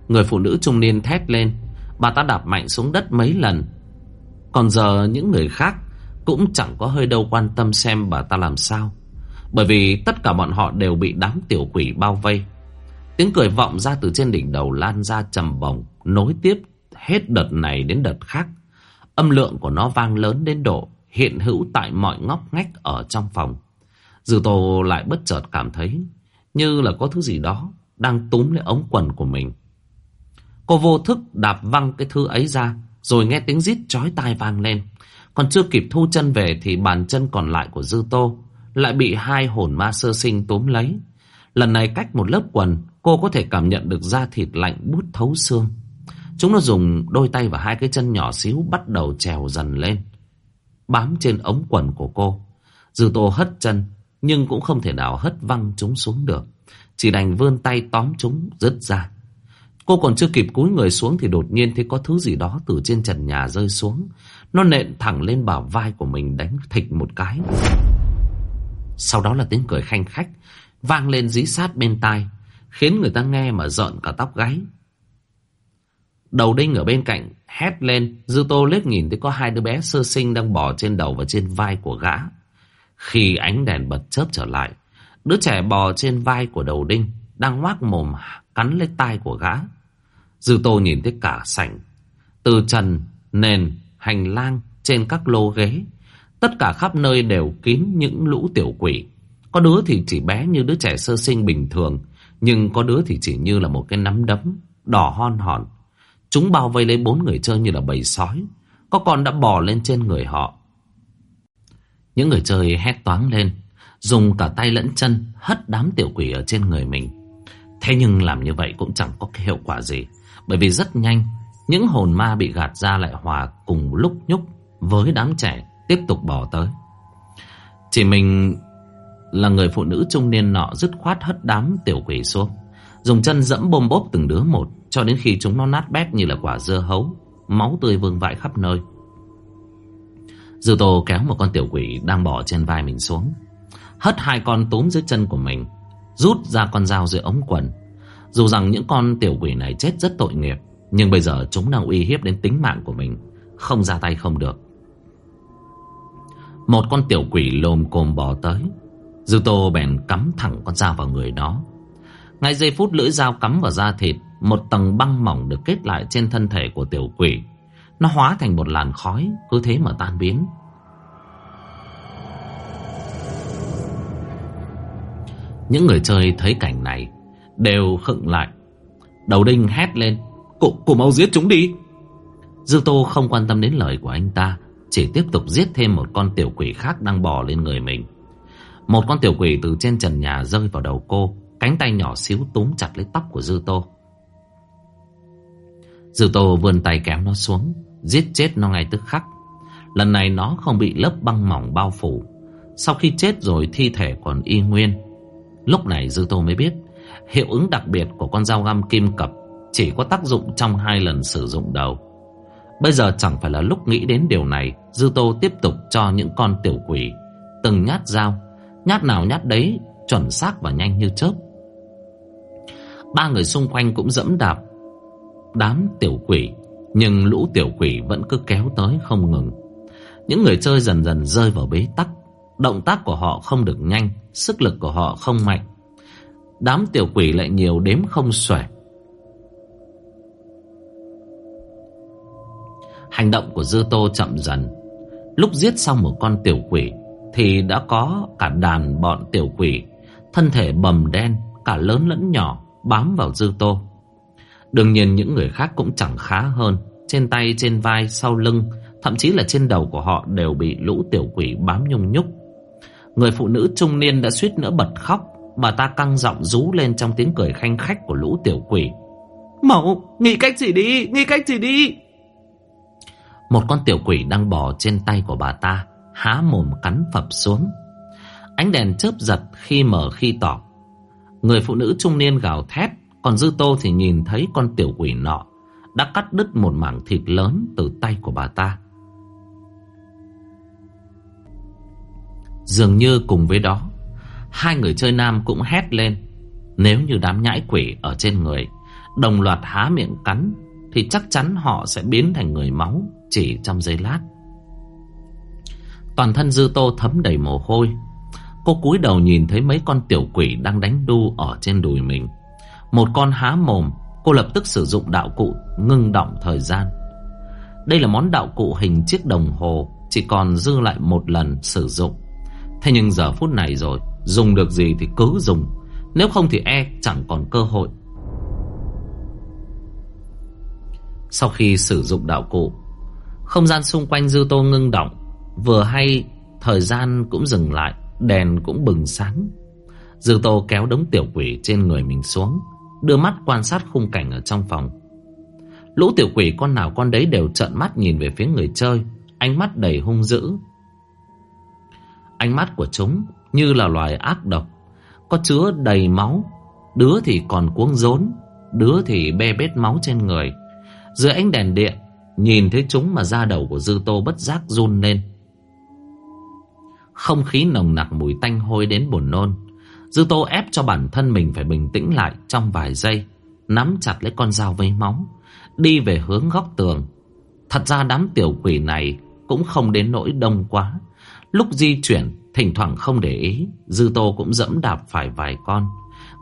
Người phụ nữ trung niên thét lên, Bà ta đạp mạnh xuống đất mấy lần. Còn giờ những người khác cũng chẳng có hơi đâu quan tâm xem bà ta làm sao. Bởi vì tất cả bọn họ đều bị đám tiểu quỷ bao vây. Tiếng cười vọng ra từ trên đỉnh đầu lan ra trầm bồng Nối tiếp hết đợt này đến đợt khác. Âm lượng của nó vang lớn đến độ Hiện hữu tại mọi ngóc ngách ở trong phòng. Dư tô lại bất chợt cảm thấy Như là có thứ gì đó Đang túm lấy ống quần của mình. Cô vô thức đạp văng cái thứ ấy ra, Rồi nghe tiếng rít chói tai vang lên. Còn chưa kịp thu chân về Thì bàn chân còn lại của Dư Tô Lại bị hai hồn ma sơ sinh túm lấy. Lần này cách một lớp quần, Cô có thể cảm nhận được da thịt lạnh bút thấu xương. Chúng nó dùng đôi tay và hai cái chân nhỏ xíu Bắt đầu trèo dần lên, Bám trên ống quần của cô. Dư Tô hất chân, Nhưng cũng không thể nào hất văng chúng xuống được. Chỉ đành vươn tay tóm chúng rứt ra. Cô còn chưa kịp cúi người xuống thì đột nhiên thấy có thứ gì đó từ trên trần nhà rơi xuống. Nó nện thẳng lên bảo vai của mình đánh thịch một cái. Sau đó là tiếng cười khanh khách, vang lên dí sát bên tai, khiến người ta nghe mà rợn cả tóc gáy. Đầu đinh ở bên cạnh, hét lên, dư tô liếc nhìn thấy có hai đứa bé sơ sinh đang bò trên đầu và trên vai của gã. Khi ánh đèn bật chớp trở lại, đứa trẻ bò trên vai của đầu đinh, đang ngoác mồm cắn lấy tai của gã. Dư Tô nhìn thấy cả sảnh. Từ trần, nền, hành lang, trên các lô ghế. Tất cả khắp nơi đều kín những lũ tiểu quỷ. Có đứa thì chỉ bé như đứa trẻ sơ sinh bình thường. Nhưng có đứa thì chỉ như là một cái nắm đấm, đỏ hon hòn. Chúng bao vây lấy bốn người chơi như là bầy sói. Có con đã bò lên trên người họ. Những người chơi hét toáng lên. Dùng cả tay lẫn chân hất đám tiểu quỷ ở trên người mình. Thế nhưng làm như vậy cũng chẳng có cái hiệu quả gì. Bởi vì rất nhanh, những hồn ma bị gạt ra lại hòa cùng lúc nhúc với đám trẻ tiếp tục bỏ tới. Chỉ mình là người phụ nữ trung niên nọ dứt khoát hất đám tiểu quỷ xuống. Dùng chân dẫm bôm bốp từng đứa một cho đến khi chúng nó nát bét như là quả dưa hấu, máu tươi vương vãi khắp nơi. Dư Tô kéo một con tiểu quỷ đang bỏ trên vai mình xuống. Hất hai con túm dưới chân của mình, rút ra con dao dưới ống quần. Dù rằng những con tiểu quỷ này chết rất tội nghiệp nhưng bây giờ chúng đang uy hiếp đến tính mạng của mình. Không ra tay không được. Một con tiểu quỷ lồm cồm bò tới. Dư tô bèn cắm thẳng con dao vào người nó. Ngay giây phút lưỡi dao cắm vào da thịt, Một tầng băng mỏng được kết lại trên thân thể của tiểu quỷ. Nó hóa thành một làn khói, Cứ thế mà tan biến. Những người chơi thấy cảnh này đều khựng lại. Đầu đinh hét lên. Cụ, cụ mau giết chúng đi. Dư Tô không quan tâm đến lời của anh ta. Chỉ tiếp tục giết thêm một con tiểu quỷ khác đang bò lên người mình. Một con tiểu quỷ từ trên trần nhà rơi vào đầu cô. Cánh tay nhỏ xíu túm chặt lấy tóc của Dư Tô. Dư Tô vươn tay kéo nó xuống. Giết chết nó ngay tức khắc. Lần này nó không bị lớp băng mỏng bao phủ. Sau khi chết rồi thi thể còn y nguyên. Lúc này Dư Tô mới biết Hiệu ứng đặc biệt của con dao găm kim cập chỉ có tác dụng trong hai lần sử dụng đầu. Bây giờ chẳng phải là lúc nghĩ đến điều này, Dư Tô tiếp tục cho những con tiểu quỷ từng nhát dao, nhát nào nhát đấy, chuẩn xác và nhanh như chớp. Ba người xung quanh cũng dẫm đạp. Đám tiểu quỷ Nhưng lũ tiểu quỷ vẫn cứ kéo tới không ngừng. Những người chơi dần dần rơi vào bế tắc. Động tác của họ không được nhanh Sức lực của họ không mạnh. Đám tiểu quỷ lại nhiều đếm không xuể. Hành động của Dư Tô chậm dần. Lúc giết xong một con tiểu quỷ Thì đã có cả đàn bọn tiểu quỷ Thân thể bầm đen Cả lớn lẫn nhỏ Bám vào Dư Tô. Đương nhiên những người khác cũng chẳng khá hơn Trên tay, trên vai, sau lưng Thậm chí là trên đầu của họ đều bị lũ tiểu quỷ bám nhung nhúc. Người phụ nữ trung niên đã suýt nữa bật khóc Bà ta căng giọng rú lên trong tiếng cười khanh khách của lũ tiểu quỷ. Mậu, nghĩ cách gì đi, nghĩ cách gì đi? Một con tiểu quỷ đang bò trên tay của bà ta, Há mồm cắn phập xuống. Ánh đèn chớp giật khi mở khi tỏ. Người phụ nữ trung niên gào thét, Còn Dư Tô thì nhìn thấy con tiểu quỷ nọ Đã cắt đứt một mảng thịt lớn từ tay của bà ta. Dường như cùng với đó, Hai người chơi nam cũng hét lên. Nếu như đám nhãi quỷ ở trên người Đồng loạt há miệng cắn, Thì chắc chắn họ sẽ biến thành người máu. Chỉ trong giây lát. Toàn thân Dư Tô thấm đầy mồ hôi. Cô cúi đầu nhìn thấy mấy con tiểu quỷ Đang đánh đu ở trên đùi mình. Một con há mồm, Cô lập tức sử dụng đạo cụ ngưng động thời gian. Đây là món đạo cụ hình chiếc đồng hồ, Chỉ còn dư lại một lần sử dụng. Thế nhưng giờ phút này rồi, Dùng được gì thì cứ dùng, Nếu không thì e chẳng còn cơ hội. Sau khi sử dụng đạo cụ không gian xung quanh dư tô ngưng động. Vừa hay Thời gian cũng dừng lại Đèn cũng bừng sáng. Dư tô kéo đống tiểu quỷ trên người mình xuống Đưa mắt quan sát khung cảnh ở trong phòng. Lũ tiểu quỷ con nào con đấy đều trợn mắt nhìn về phía người chơi Ánh mắt đầy hung dữ. Ánh mắt của chúng như là loài ác độc, có chứa đầy máu, đứa thì còn cuống rốn, đứa thì be bết máu trên người. Dưới ánh đèn điện, nhìn thấy chúng mà da đầu của Dư Tô bất giác run lên. Không khí nồng nặc mùi tanh hôi đến buồn nôn. Dư Tô ép cho bản thân mình phải bình tĩnh lại trong vài giây, nắm chặt lấy con dao với móng, đi về hướng góc tường. Thật ra đám tiểu quỷ này cũng không đến nỗi đông quá. Lúc di chuyển Thỉnh thoảng không để ý Dư Tô cũng dẫm đạp phải vài con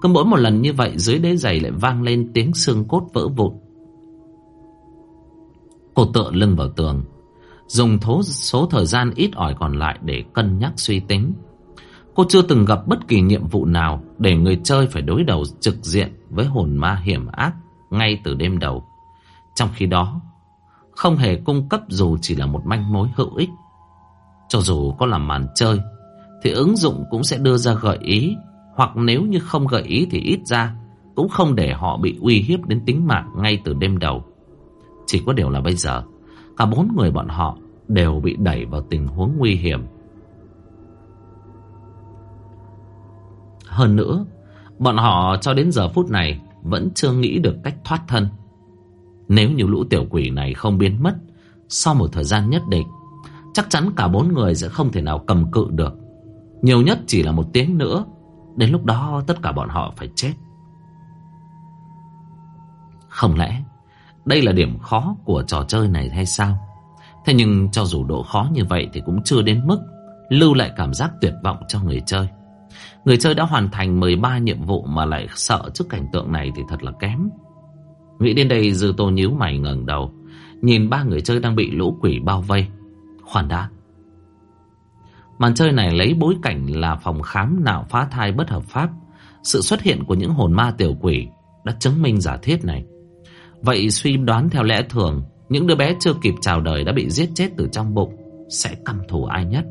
Cứ mỗi một lần như vậy dưới đế giày lại vang lên tiếng xương cốt vỡ vụn Cô tựa lưng vào tường, Dùng thố, số thời gian ít ỏi còn lại để cân nhắc suy tính. Cô chưa từng gặp bất kỳ nhiệm vụ nào Để người chơi phải đối đầu trực diện với hồn ma hiểm ác Ngay từ đêm đầu. Trong khi đó, Không hề cung cấp dù chỉ là một manh mối hữu ích. Cho dù có làm màn chơi, thì ứng dụng cũng sẽ đưa ra gợi ý, hoặc nếu như không gợi ý thì ít ra cũng không để họ bị uy hiếp đến tính mạng ngay từ đêm đầu. Chỉ có điều là bây giờ cả bốn người bọn họ đều bị đẩy vào tình huống nguy hiểm. Hơn nữa, bọn họ cho đến giờ phút này vẫn chưa nghĩ được cách thoát thân. Nếu như lũ tiểu quỷ này không biến mất sau một thời gian nhất định, chắc chắn cả bốn người sẽ không thể nào cầm cự được. Nhiều nhất chỉ là một tiếng nữa Đến lúc đó tất cả bọn họ phải chết Không lẽ đây là điểm khó của trò chơi này hay sao? Thế nhưng cho dù độ khó như vậy Thì cũng chưa đến mức Lưu lại cảm giác tuyệt vọng cho người chơi. Người chơi đã hoàn thành 13 nhiệm vụ Mà lại sợ trước cảnh tượng này Thì thật là kém. Nghĩ đến đây, Dư Tô nhíu mày ngẩng đầu, Nhìn ba người chơi đang bị lũ quỷ bao vây. Khoan đã. Màn chơi này lấy bối cảnh là phòng khám nạo phá thai bất hợp pháp. Sự xuất hiện của những hồn ma tiểu quỷ đã chứng minh giả thiết này. Vậy suy đoán theo lẽ thường, những đứa bé chưa kịp chào đời đã bị giết chết từ trong bụng sẽ căm thù ai nhất.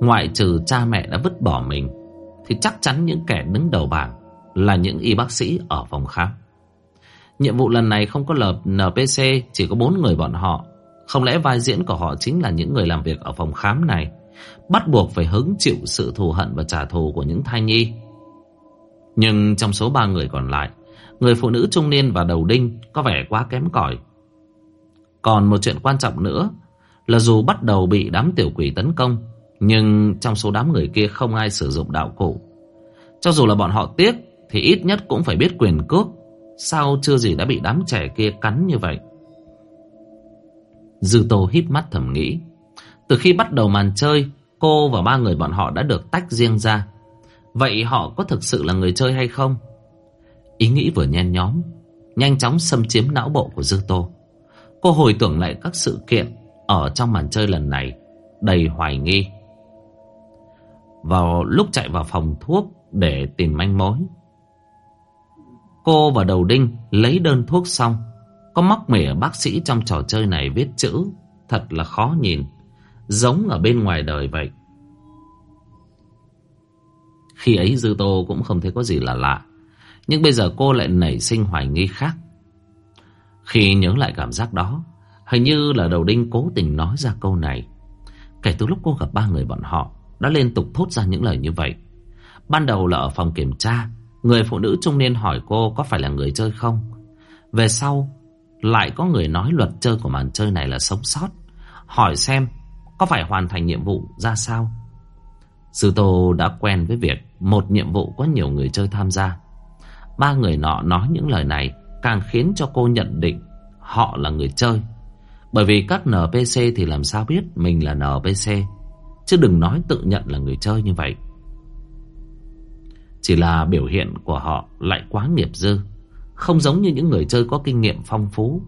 Ngoại trừ cha mẹ đã vứt bỏ mình, thì chắc chắn những kẻ đứng đầu bảng là những y bác sĩ ở phòng khám. Nhiệm vụ lần này không có lập NPC, chỉ có bốn người bọn họ không lẽ vai diễn của họ chính là những người làm việc ở phòng khám này Bắt buộc phải hứng chịu sự thù hận và trả thù của những thai nhi Nhưng trong số ba người còn lại Người phụ nữ trung niên và đầu đinh có vẻ quá kém cỏi. Còn một chuyện quan trọng nữa Là dù bắt đầu bị đám tiểu quỷ tấn công, Nhưng trong số đám người kia không ai sử dụng đạo cụ. Cho dù là bọn họ tiếc, Thì ít nhất cũng phải biết quyền cước. Sao chưa gì đã bị đám trẻ kia cắn như vậy? Dư Tô hít mắt thầm nghĩ. Từ khi bắt đầu màn chơi, Cô và ba người bọn họ đã được tách riêng ra. Vậy họ có thực sự là người chơi hay không? Ý nghĩ vừa nhen nhóm, Nhanh chóng xâm chiếm não bộ của Dư Tô. Cô hồi tưởng lại các sự kiện Ở trong màn chơi lần này, Đầy hoài nghi. Vào lúc chạy vào phòng thuốc Để tìm manh mối, Cô và đầu đinh lấy đơn thuốc xong. Có móc mỉa bác sĩ trong trò chơi này viết chữ, Thật là khó nhìn, Giống ở bên ngoài đời vậy. Khi ấy Dư Tô cũng không thấy có gì là lạ. Nhưng bây giờ cô lại nảy sinh hoài nghi khác. Khi nhớ lại cảm giác đó, Hình như là đầu đinh cố tình nói ra câu này. Kể từ lúc cô gặp ba người bọn họ, Đã liên tục thốt ra những lời như vậy. Ban đầu là ở phòng kiểm tra, Người phụ nữ trung niên hỏi cô có phải là người chơi không. Về sau, Lại có người nói luật chơi của màn chơi này là sống sót, Hỏi xem Có phải hoàn thành nhiệm vụ ra sao. Sư Tô đã quen với việc Một nhiệm vụ có nhiều người chơi tham gia. Ba người nọ nói những lời này Càng khiến cho cô nhận định Họ là người chơi. Bởi vì các NPC thì làm sao biết Mình là NPC Chứ đừng nói tự nhận là người chơi như vậy. Chỉ là biểu hiện của họ lại quá nghiệp dư, Không giống như những người chơi có kinh nghiệm phong phú.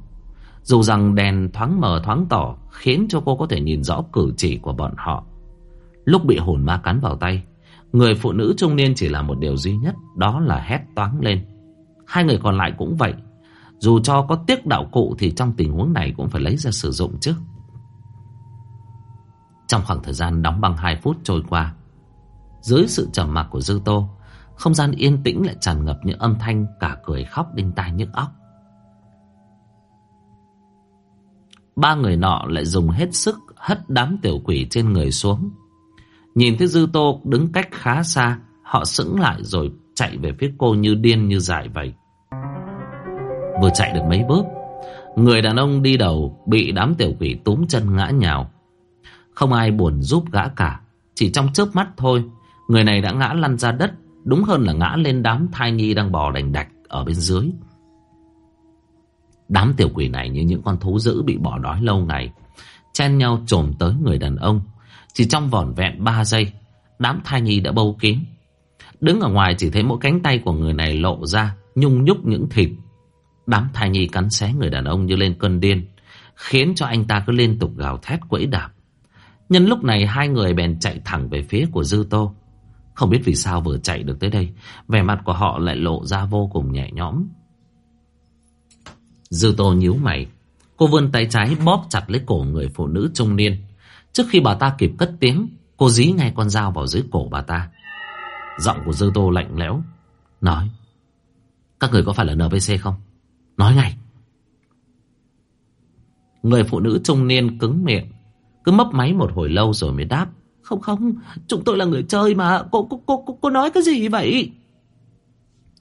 Dù rằng đèn thoáng mờ thoáng tỏ Khiến cho cô có thể nhìn rõ cử chỉ của bọn họ. Lúc bị hồn ma cắn vào tay Người phụ nữ trung niên chỉ là một điều duy nhất, Đó là hét toáng lên Hai người còn lại cũng vậy Dù cho có tiếc đạo cụ Thì trong tình huống này cũng phải lấy ra sử dụng chứ Trong khoảng thời gian đóng băng 2 phút trôi qua, Dưới sự trầm mặc của Dư Tô, không gian yên tĩnh lại tràn ngập những âm thanh cả cười khóc đinh tai nhức óc. Ba người nọ lại dùng hết sức hất đám tiểu quỷ trên người xuống. Nhìn thấy Dư Tô đứng cách khá xa, họ sững lại rồi chạy về phía cô như điên như dại vậy. Vừa chạy được mấy bước, người đàn ông đi đầu bị đám tiểu quỷ túm chân ngã nhào. Không ai buồn giúp gã cả, chỉ trong chớp mắt thôi, người này đã ngã lăn ra đất Đúng hơn là ngã lên đám thai nhi đang bò đành đạch ở bên dưới. Đám tiểu quỷ này như những con thú dữ bị bỏ đói lâu ngày. Chen nhau trồm tới người đàn ông. Chỉ trong vỏn vẹn 3 giây, đám thai nhi đã bâu kín. Đứng ở ngoài chỉ thấy mỗi cánh tay của người này lộ ra, nhung nhúc những thịt. Đám thai nhi cắn xé người đàn ông như lên cơn điên, khiến cho anh ta cứ liên tục gào thét quẫy đạp. Nhân lúc này hai người bèn chạy thẳng về phía của Dư Tô. Không biết vì sao vừa chạy được tới đây Vẻ mặt của họ lại lộ ra vô cùng nhẹ nhõm Dư tô nhíu mày Cô vươn tay trái bóp chặt lấy cổ người phụ nữ trung niên Trước khi bà ta kịp cất tiếng Cô dí ngay con dao vào dưới cổ bà ta Giọng của Dư tô lạnh lẽo Nói Các người có phải là NPC không Nói ngay Người phụ nữ trung niên cứng miệng Cứ mấp máy một hồi lâu rồi mới đáp không không, chúng tôi là người chơi mà, cô, cô, cô, cô, cô nói cái gì vậy?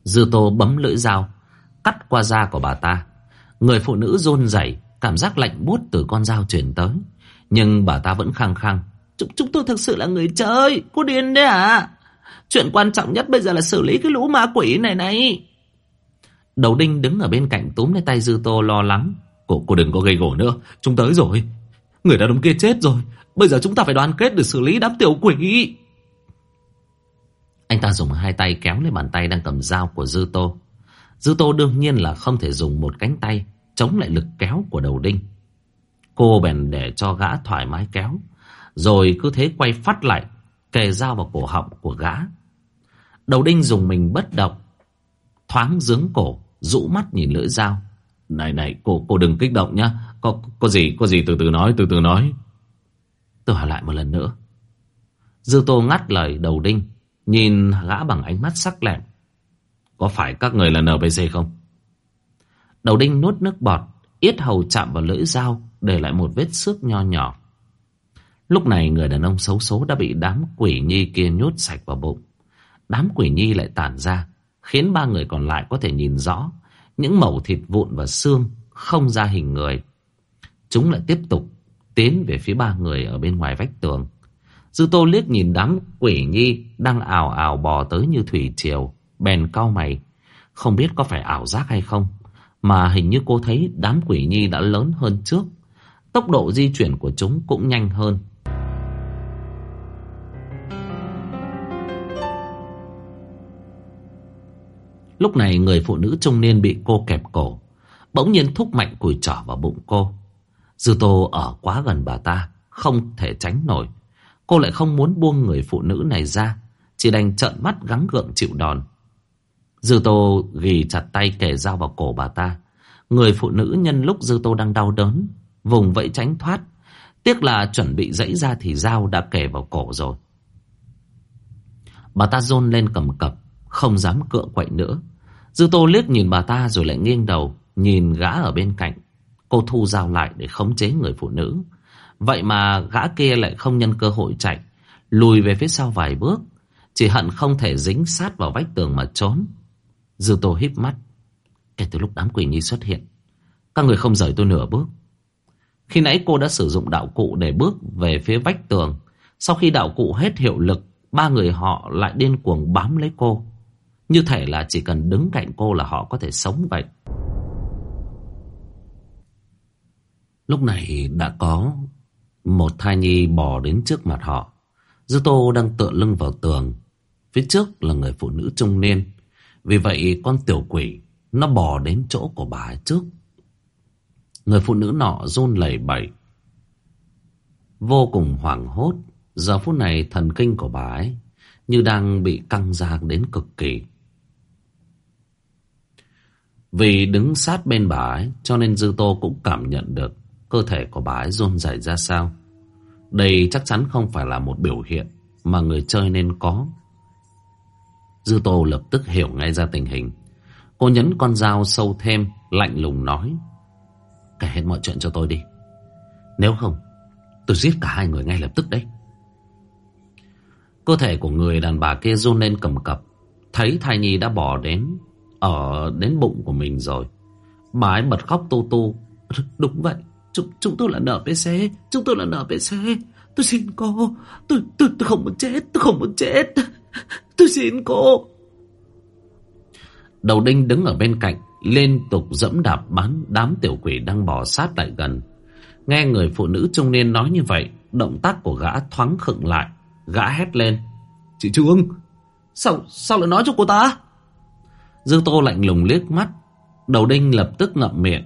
Dư tô bấm lưỡi dao, cắt qua da của bà ta. Người phụ nữ run rẩy, cảm giác lạnh buốt từ con dao truyền tới. Nhưng bà ta vẫn khăng khăng. Chúng, chúng tôi thực sự là người chơi, cô điên đấy à? Chuyện quan trọng nhất bây giờ là xử lý cái lũ ma quỷ này này. Đầu đinh đứng ở bên cạnh túm lấy tay Dư Tô lo lắng. Cô, cô đừng có gây gổ nữa, chúng tới rồi. Người đàn ông kia chết rồi, Bây giờ chúng ta phải đoàn kết để xử lý đám tiểu quỷ. Anh ta dùng hai tay kéo lên bàn tay đang cầm dao của Dư Tô. Dư Tô đương nhiên là không thể dùng một cánh tay chống lại lực kéo của đầu đinh. Cô bèn để cho gã thoải mái kéo, rồi cứ thế quay phát lại, kề dao vào cổ họng của gã. Đầu đinh dùng mình bất động, thoáng dướng cổ, rũ mắt nhìn lưỡi dao. Này này, cô cô đừng kích động nhá, có có gì có gì từ từ nói, từ từ nói. Tôi hỏi lại một lần nữa. Dư Tô ngắt lời đầu đinh, nhìn gã bằng ánh mắt sắc lẹm. Có phải các người là NPC không? Đầu đinh nuốt nước bọt, yết hầu chạm vào lưỡi dao, để lại một vết xước nho nhỏ. Lúc này người đàn ông xấu số đã bị đám quỷ nhi kia nhốt sạch vào bụng. Đám quỷ nhi lại tản ra, khiến ba người còn lại có thể nhìn rõ những mẩu thịt vụn và xương không ra hình người. Chúng lại tiếp tục tiến về phía ba người ở bên ngoài vách tường. Dư tô liếc nhìn đám quỷ nhi đang ảo ảo bò tới như thủy triều, bèn cau mày. Không biết có phải ảo giác hay không Mà hình như cô thấy đám quỷ nhi đã lớn hơn trước Tốc độ di chuyển của chúng cũng nhanh hơn. Lúc này người phụ nữ trung niên bị cô kẹp cổ, Bỗng nhiên thúc mạnh cùi trỏ vào bụng cô. Dư tô ở quá gần bà ta, Không thể tránh nổi. Cô lại không muốn buông người phụ nữ này ra, Chỉ đành trợn mắt gắng gượng chịu đòn. Dư tô ghi chặt tay kề dao vào cổ bà ta. Người phụ nữ nhân lúc Dư tô đang đau đớn Vùng vẫy tránh thoát. Tiếc là chuẩn bị dãy ra thì dao đã kề vào cổ rồi. Bà ta rôn lên cầm cập, Không dám cựa quậy nữa. Dư tô liếc nhìn bà ta rồi lại nghiêng đầu, Nhìn gã ở bên cạnh. Cô thu dao lại để khống chế người phụ nữ. Vậy mà gã kia lại không nhân cơ hội chạy, Lùi về phía sau vài bước. Chỉ hận không thể dính sát vào vách tường mà trốn. Dư tô híp mắt. Kể từ lúc đám quỷ nhi xuất hiện, Các người không rời tôi nửa bước. Khi nãy cô đã sử dụng đạo cụ để bước về phía vách tường, Sau khi đạo cụ hết hiệu lực, Ba người họ lại điên cuồng bám lấy cô Như thể là chỉ cần đứng cạnh cô là họ có thể sống vậy Lúc này đã có một thai nhi bò đến trước mặt họ. Dư Tô đang tựa lưng vào tường. Phía trước là người phụ nữ trung niên. Vì vậy con tiểu quỷ nó bò đến chỗ của bà trước. Người phụ nữ nọ run lẩy bẩy. Vô cùng hoảng hốt. Giờ phút này thần kinh của bà ấy như đang bị căng ra đến cực kỳ. Vì đứng sát bên bà ấy cho nên Dư Tô cũng cảm nhận được cơ thể của bà ấy run rẩy ra sao. Đây chắc chắn không phải là một biểu hiện mà người chơi nên có. Dư Tô lập tức hiểu ngay ra tình hình. Cô nhấn con dao sâu thêm, lạnh lùng nói. Kể hết mọi chuyện cho tôi đi. Nếu không, tôi giết cả hai người ngay lập tức đấy. Cơ thể của người đàn bà kia run lên cầm cập. Thấy thai nhi đã bỏ đến, ở đến bụng của mình rồi. Bà ấy bật khóc tu tu. Đúng vậy, Chúng, chúng tôi là NPC Chúng tôi là NPC Tôi xin cô Tôi, tôi, tôi không muốn chết Tôi không muốn chết Tôi xin cô Đầu đinh đứng ở bên cạnh Liên tục dẫm đạp bắn Đám tiểu quỷ đang bò sát lại gần. Nghe người phụ nữ trung niên nói như vậy Động tác của gã thoáng khựng lại Gã hét lên. Chị Trương. Sao, sao lại nói cho cô ta? Dương Tô lạnh lùng liếc mắt Đầu đinh lập tức ngậm miệng.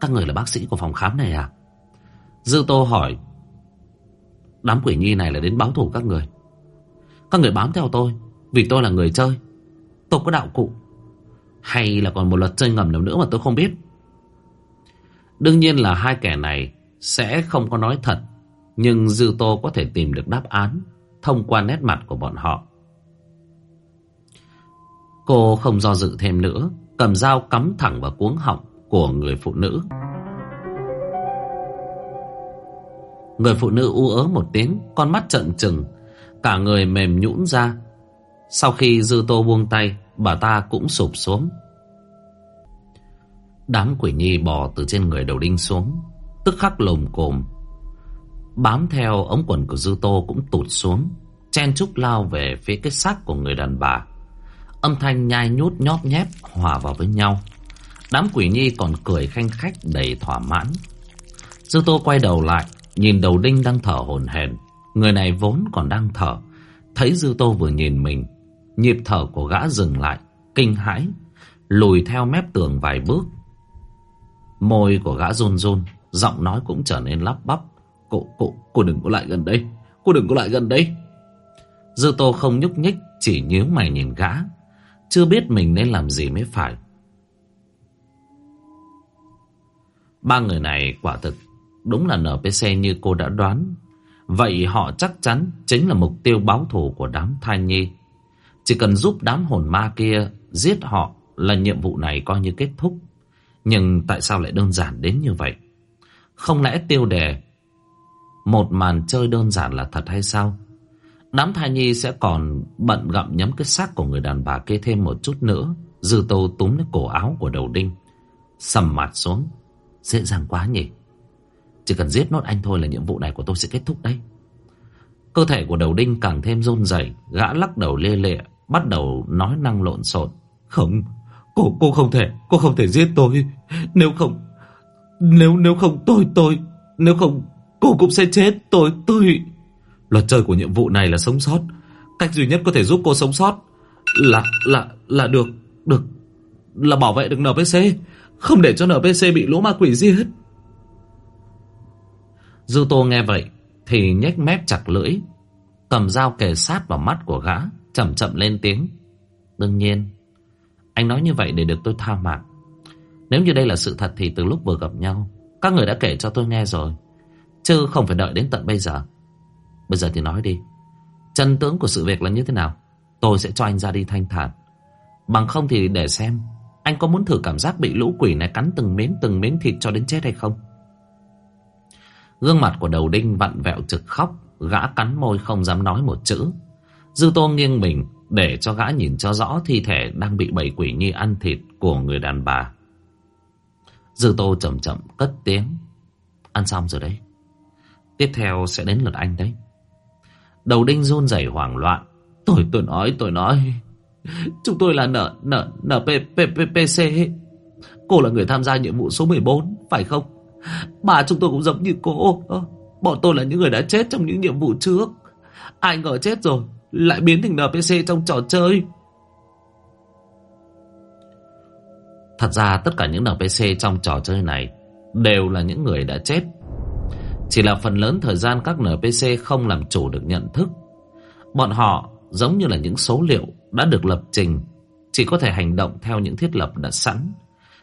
Các người là bác sĩ của phòng khám này à? Dư Tô hỏi. Đám quỷ nhi này là đến báo thủ các người. Các người bám theo tôi Vì tôi là người chơi. Tôi có đạo cụ hay là còn một luật chơi ngầm nào nữa mà tôi không biết Đương nhiên là hai kẻ này Sẽ không có nói thật Nhưng Dư Tô có thể tìm được đáp án Thông qua nét mặt của bọn họ Cô không do dự thêm nữa Cầm dao cắm thẳng vào cuống họng của người phụ nữ. Người phụ nữ u ớ một tiếng, con mắt trợn trừng, cả người mềm nhũn ra. Sau khi Dư Tô buông tay, bà ta cũng sụp xuống. Đám quỷ nhi bò từ trên người đầu đinh xuống, tức khắc lồm cồm. Bám theo ống quần của Dư Tô cũng tụt xuống, chen chúc lao về phía cái xác của người đàn bà. Âm thanh nhai nhút nhóp nhép hòa vào với nhau. Đám quỷ nhi còn cười khanh khách đầy thỏa mãn. Dư tô quay đầu lại, nhìn đầu đinh đang thở hổn hển. Người này vốn còn đang thở. Thấy dư tô vừa nhìn mình, nhịp thở của gã dừng lại, kinh hãi, lùi theo mép tường vài bước. Môi của gã run run, giọng nói cũng trở nên lắp bắp. Cô, cô, cô đừng có lại gần đây, cô đừng có lại gần đây. Dư tô không nhúc nhích, chỉ nhíu mày nhìn gã. Chưa biết mình nên làm gì mới phải. Ba người này quả thực đúng là NPC như cô đã đoán. Vậy họ chắc chắn chính là mục tiêu báo thù của đám thai nhi. Chỉ cần giúp đám hồn ma kia giết họ là nhiệm vụ này coi như kết thúc. Nhưng tại sao lại đơn giản đến như vậy? Không lẽ tiêu đề, một màn chơi đơn giản là thật hay sao? Đám thai nhi sẽ còn bận gặm nhấm cái xác của người đàn bà kia thêm một chút nữa. Dư tô túm lấy cổ áo của đầu đinh. Sầm mặt xuống. Dễ dàng quá nhỉ Chỉ cần giết nốt anh thôi là nhiệm vụ này của tôi sẽ kết thúc đấy Cơ thể của đầu đinh càng thêm rôn rẩy, Gã lắc đầu lê lệ Bắt đầu nói năng lộn xộn. Không, Cô cô không thể, Cô không thể giết tôi. Nếu không, Nếu nếu không tôi tôi, Nếu không Cô cũng sẽ chết, Tôi tôi. Luật chơi của nhiệm vụ này là sống sót. Cách duy nhất có thể giúp cô sống sót Là là là được Được, Là bảo vệ được NPC Không để cho NPC bị lũ ma quỷ giết. Dư Tô nghe vậy Thì nhếch mép chặt lưỡi, Cầm dao kề sát vào mắt của gã. Chậm chậm lên tiếng. Đương nhiên, Anh nói như vậy để được tôi tha mạng. Nếu như đây là sự thật thì từ lúc vừa gặp nhau, Các người đã kể cho tôi nghe rồi. Chứ không phải đợi đến tận bây giờ. Bây giờ thì nói đi. Chân tướng của sự việc là như thế nào? Tôi sẽ cho anh ra đi thanh thản. Bằng không thì để xem, Anh có muốn thử cảm giác bị lũ quỷ này cắn từng miếng từng miếng thịt cho đến chết hay không? Gương mặt của đầu đinh vặn vẹo, trực khóc, Gã cắn môi không dám nói một chữ. Dư tô nghiêng mình Để cho gã nhìn cho rõ thi thể Đang bị bầy quỷ nhi ăn thịt Của người đàn bà. Dư tô chậm chậm cất tiếng. Ăn xong rồi đấy. Tiếp theo sẽ đến lượt anh đấy. Đầu đinh run rẩy hoảng loạn. Tôi tôi nói tôi nói. Chúng tôi là N, N, NPPPC Cô là người tham gia nhiệm vụ số 14 Phải không? Bà chúng tôi cũng giống như cô. Ờ, bọn tôi là những người đã chết trong những nhiệm vụ trước. Ai ngờ chết rồi. Lại biến thành NPC trong trò chơi. Thật ra, tất cả những NPC trong trò chơi này Đều là những người đã chết. Chỉ là phần lớn thời gian các NPC không làm chủ được nhận thức. Bọn họ giống như là những số liệu đã được lập trình, Chỉ có thể hành động theo những thiết lập đã sẵn.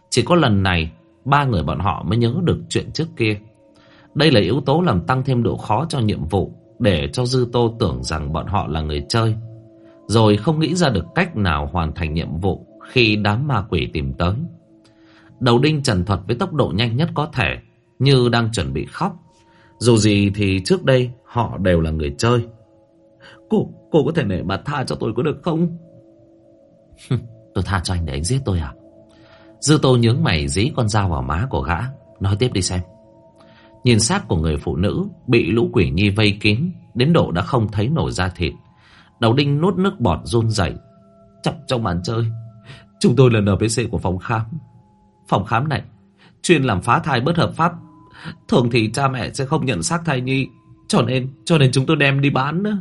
Chỉ có lần này, Ba người bọn họ mới nhớ được chuyện trước kia. Đây là yếu tố làm tăng thêm độ khó cho nhiệm vụ. Để cho Dư Tô tưởng rằng bọn họ là người chơi Rồi không nghĩ ra được cách nào hoàn thành nhiệm vụ Khi đám ma quỷ tìm tới Đầu đinh trần thuật với tốc độ nhanh nhất có thể Như đang chuẩn bị khóc Dù gì thì trước đây họ đều là người chơi Cô, cô có thể nể mặt tha cho tôi có được không? tôi tha cho anh để anh giết tôi à? Dư tô nhướng mày dí con dao vào má của gã Nói tiếp đi xem Nhìn xác của người phụ nữ, Bị lũ quỷ nhi vây kín, Đến độ đã không thấy nổi da thịt. Đầu đinh nuốt nước bọt run rẩy. Chọc trong màn chơi, Chúng tôi là NPC của phòng khám. Phòng khám này, Chuyên làm phá thai bất hợp pháp. Thường thì cha mẹ sẽ không nhận xác thai nhi Cho nên cho nên chúng tôi đem đi bán nữa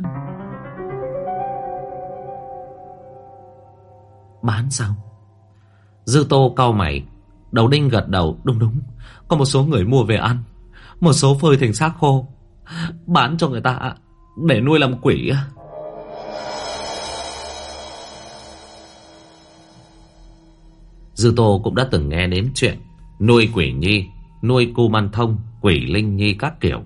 Bán sao? Dư tô cau mày. Đầu đinh gật đầu, Đúng đúng, Có một số người mua về ăn. Một số phơi thành xác khô. Bán cho người ta, Để nuôi làm quỷ. Dư tô cũng đã từng nghe đến chuyện Nuôi quỷ nhi, Nuôi cu man thông, Quỷ linh nhi các kiểu.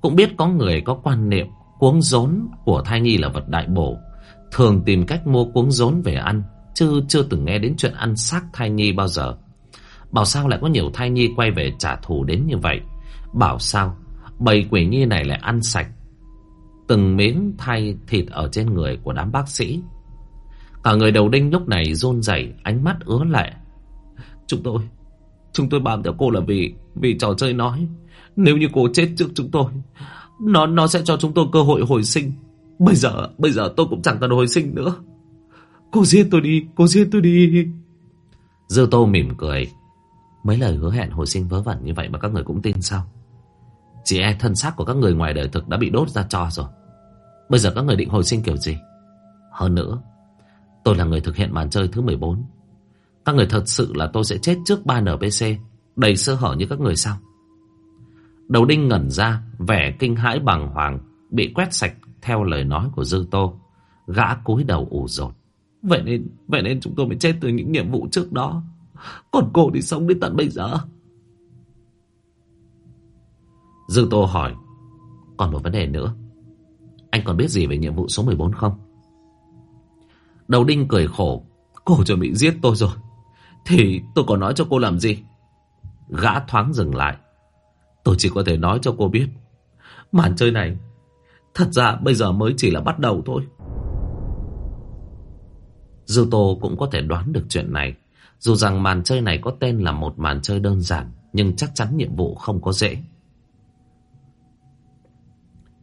Cũng biết có người có quan niệm Cuống rốn của thai nhi là vật đại bổ. Thường tìm cách mua cuống rốn về ăn, Chứ chưa từng nghe đến chuyện ăn xác thai nhi bao giờ. Bảo sao lại có nhiều thai nhi quay về trả thù đến như vậy? Bảo sao? Bầy quỷ nhi này lại ăn sạch. Từng miếng thay thịt ở trên người của đám bác sĩ. Cả người đầu đinh lúc này run rẩy Ánh mắt ứa lệ Chúng tôi Chúng tôi bàn theo cô là vì Vì trò chơi nói. Nếu như cô chết trước chúng tôi Nó nó sẽ cho chúng tôi cơ hội hồi sinh. Bây giờ Bây giờ tôi cũng chẳng cần hồi sinh nữa. Cô giết tôi đi, cô giết tôi đi. Dư Tô mỉm cười. Mấy lời hứa hẹn hồi sinh vớ vẩn như vậy mà các người cũng tin sao? Chỉ e thân xác của các người ngoài đời thực đã bị đốt ra cho rồi. Bây giờ các người định hồi sinh kiểu gì? Hơn nữa, tôi là người thực hiện màn chơi thứ 14. Các người thật sự là tôi sẽ chết trước 3 NPC, đầy sơ hở như các người sao? Đầu đinh ngẩn ra, vẻ kinh hãi bàng hoàng, bị quét sạch theo lời nói của Dư Tô. Gã cúi đầu ủ rột. Vậy nên, vậy nên chúng tôi mới chết từ những nhiệm vụ trước đó. Còn cô thì sống đến tận bây giờ. Dư Tô hỏi. Còn một vấn đề nữa. Anh còn biết gì về nhiệm vụ số 14 không? Đầu đinh cười khổ. Cô chuẩn bị giết tôi rồi. Thì tôi còn nói cho cô làm gì? Gã thoáng dừng lại. Tôi chỉ có thể nói cho cô biết. Màn chơi này Thật ra bây giờ mới chỉ là bắt đầu thôi Dư Tô cũng có thể đoán được chuyện này. Dù rằng màn chơi này có tên là một màn chơi đơn giản, nhưng chắc chắn nhiệm vụ không có dễ.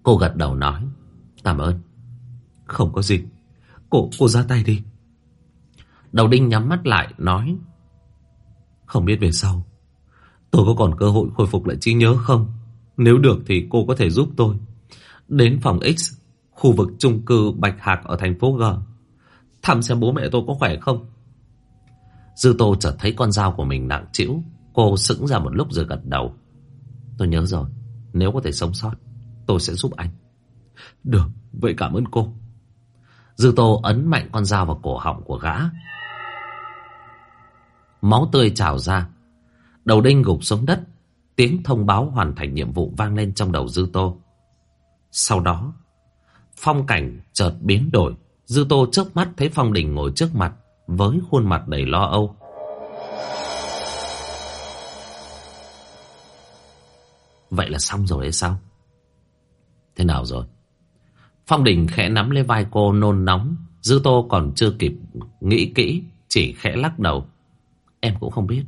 Cô gật đầu nói, cảm ơn. Không có gì, Cô, cô ra tay đi. Đầu đinh nhắm mắt lại, nói. Không biết về sau, tôi có còn cơ hội khôi phục lại trí nhớ không? Nếu được thì cô có thể giúp tôi. Đến phòng X, khu vực trung cư Bạch Hạc ở thành phố G. Thăm xem bố mẹ tôi có khỏe không? Dư Tô chợt thấy con dao của mình nặng trĩu. Cô sững ra một lúc rồi gật đầu. Tôi nhớ rồi, nếu có thể sống sót, tôi sẽ giúp anh. Được, vậy cảm ơn cô. Dư Tô ấn mạnh con dao vào cổ họng của gã. Máu tươi trào ra. Đầu đinh gục xuống đất. Tiếng thông báo hoàn thành nhiệm vụ vang lên trong đầu Dư Tô. Sau đó, phong cảnh chợt biến đổi. Dư Tô trước mắt thấy Phong Đình ngồi trước mặt với khuôn mặt đầy lo âu. Vậy là xong rồi hay sao? Thế nào rồi? Phong Đình khẽ nắm lấy vai cô nôn nóng. Dư Tô còn chưa kịp nghĩ kỹ, chỉ khẽ lắc đầu. Em cũng không biết.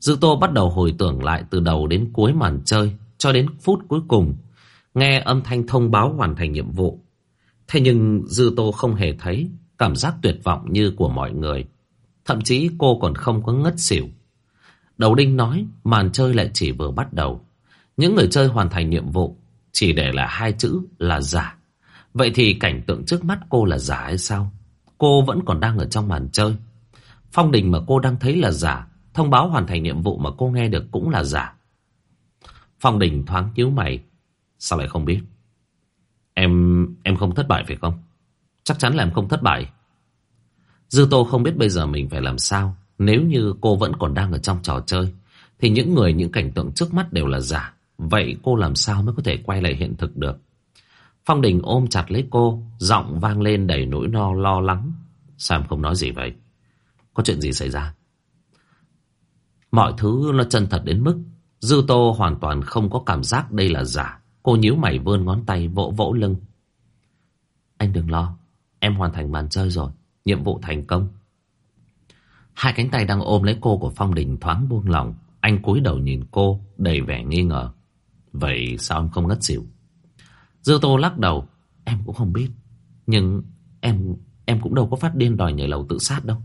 Dư Tô bắt đầu hồi tưởng lại từ đầu đến cuối màn chơi, cho đến phút cuối cùng. Nghe âm thanh thông báo hoàn thành nhiệm vụ. Thế nhưng Dư Tô không hề thấy cảm giác tuyệt vọng như của mọi người. Thậm chí cô còn không có ngất xỉu. Đầu đinh nói màn chơi lại chỉ vừa bắt đầu. Những người chơi hoàn thành nhiệm vụ chỉ để là hai chữ là giả. Vậy thì cảnh tượng trước mắt cô là giả hay sao? Cô vẫn còn đang ở trong màn chơi. Phong đình mà cô đang thấy là giả. Thông báo hoàn thành nhiệm vụ mà cô nghe được cũng là giả. Phong đình thoáng nhíu mày. Sao lại không biết? Em em không thất bại phải không? Chắc chắn là em không thất bại. Dư Tô không biết bây giờ mình phải làm sao. Nếu như cô vẫn còn đang ở trong trò chơi, thì những người, những cảnh tượng trước mắt đều là giả. Vậy cô làm sao mới có thể quay lại hiện thực được? Phong Đình ôm chặt lấy cô, giọng vang lên đầy nỗi no lo lắng. Sao em không nói gì vậy? Có chuyện gì xảy ra? Mọi thứ nó chân thật đến mức Dư Tô hoàn toàn không có cảm giác đây là giả. Cô nhíu mày vươn ngón tay vỗ vỗ lưng. Anh đừng lo, em hoàn thành màn chơi rồi, nhiệm vụ thành công. Hai cánh tay đang ôm lấy cô của Phong Đình thoáng buông lỏng. Anh cúi đầu nhìn cô, đầy vẻ nghi ngờ. Vậy sao em không ngất xỉu? Dư Tô lắc đầu. Em cũng không biết. Nhưng em em cũng đâu có phát điên đòi nhảy lầu tự sát đâu.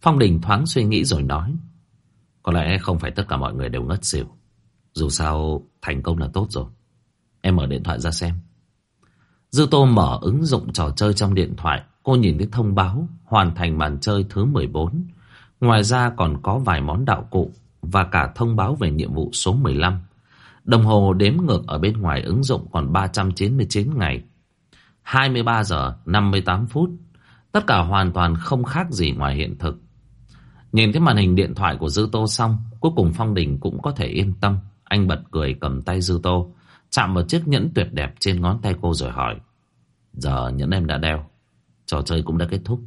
Phong Đình thoáng suy nghĩ rồi nói. Có lẽ không phải tất cả mọi người đều ngất xỉu. Dù sao, thành công là tốt rồi. Em mở điện thoại ra xem. Dư Tô mở ứng dụng trò chơi trong điện thoại. Cô nhìn thấy thông báo, hoàn thành màn chơi thứ 14. Ngoài ra còn có vài món đạo cụ và cả thông báo về nhiệm vụ số 15. Đồng hồ đếm ngược ở bên ngoài ứng dụng còn 399 ngày. 23 giờ 58 phút. Tất cả hoàn toàn không khác gì ngoài hiện thực. Nhìn thấy màn hình điện thoại của Dư Tô xong, cuối cùng Phong Đình cũng có thể yên tâm. Anh bật cười cầm tay Dư Tô, chạm vào chiếc nhẫn tuyệt đẹp trên ngón tay cô rồi hỏi. Giờ nhẫn em đã đeo, trò chơi cũng đã kết thúc.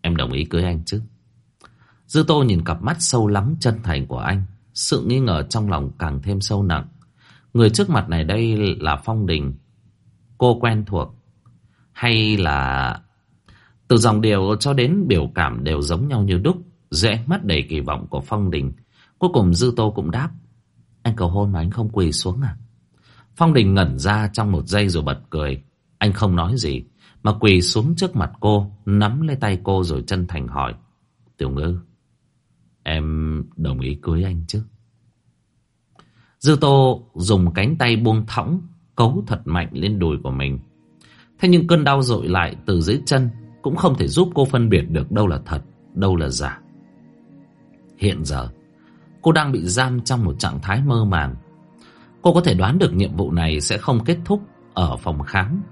Em đồng ý cưới anh chứ? Dư Tô nhìn cặp mắt sâu lắm chân thành của anh. Sự nghi ngờ trong lòng càng thêm sâu nặng. Người trước mặt này đây là Phong Đình. Cô quen thuộc. Hay là... Từ dòng điều cho đến biểu cảm đều giống nhau như đúc. dễ mất mắt đầy kỳ vọng của Phong Đình. Cuối cùng Dư Tô cũng đáp. Anh cầu hôn mà anh không quỳ xuống à? Phong Đình ngẩn ra trong một giây rồi bật cười. Anh không nói gì. Mà quỳ xuống trước mặt cô. Nắm lấy tay cô rồi chân thành hỏi. Tiểu ngư. Em đồng ý cưới anh chứ? Dư Tô dùng cánh tay buông thõng cấu thật mạnh lên đùi của mình. Thế nhưng cơn đau dội lại từ dưới chân cũng không thể giúp cô phân biệt được đâu là thật, đâu là giả. Hiện giờ, cô đang bị giam trong một trạng thái mơ màng. Cô có thể đoán được nhiệm vụ này sẽ không kết thúc ở phòng khám.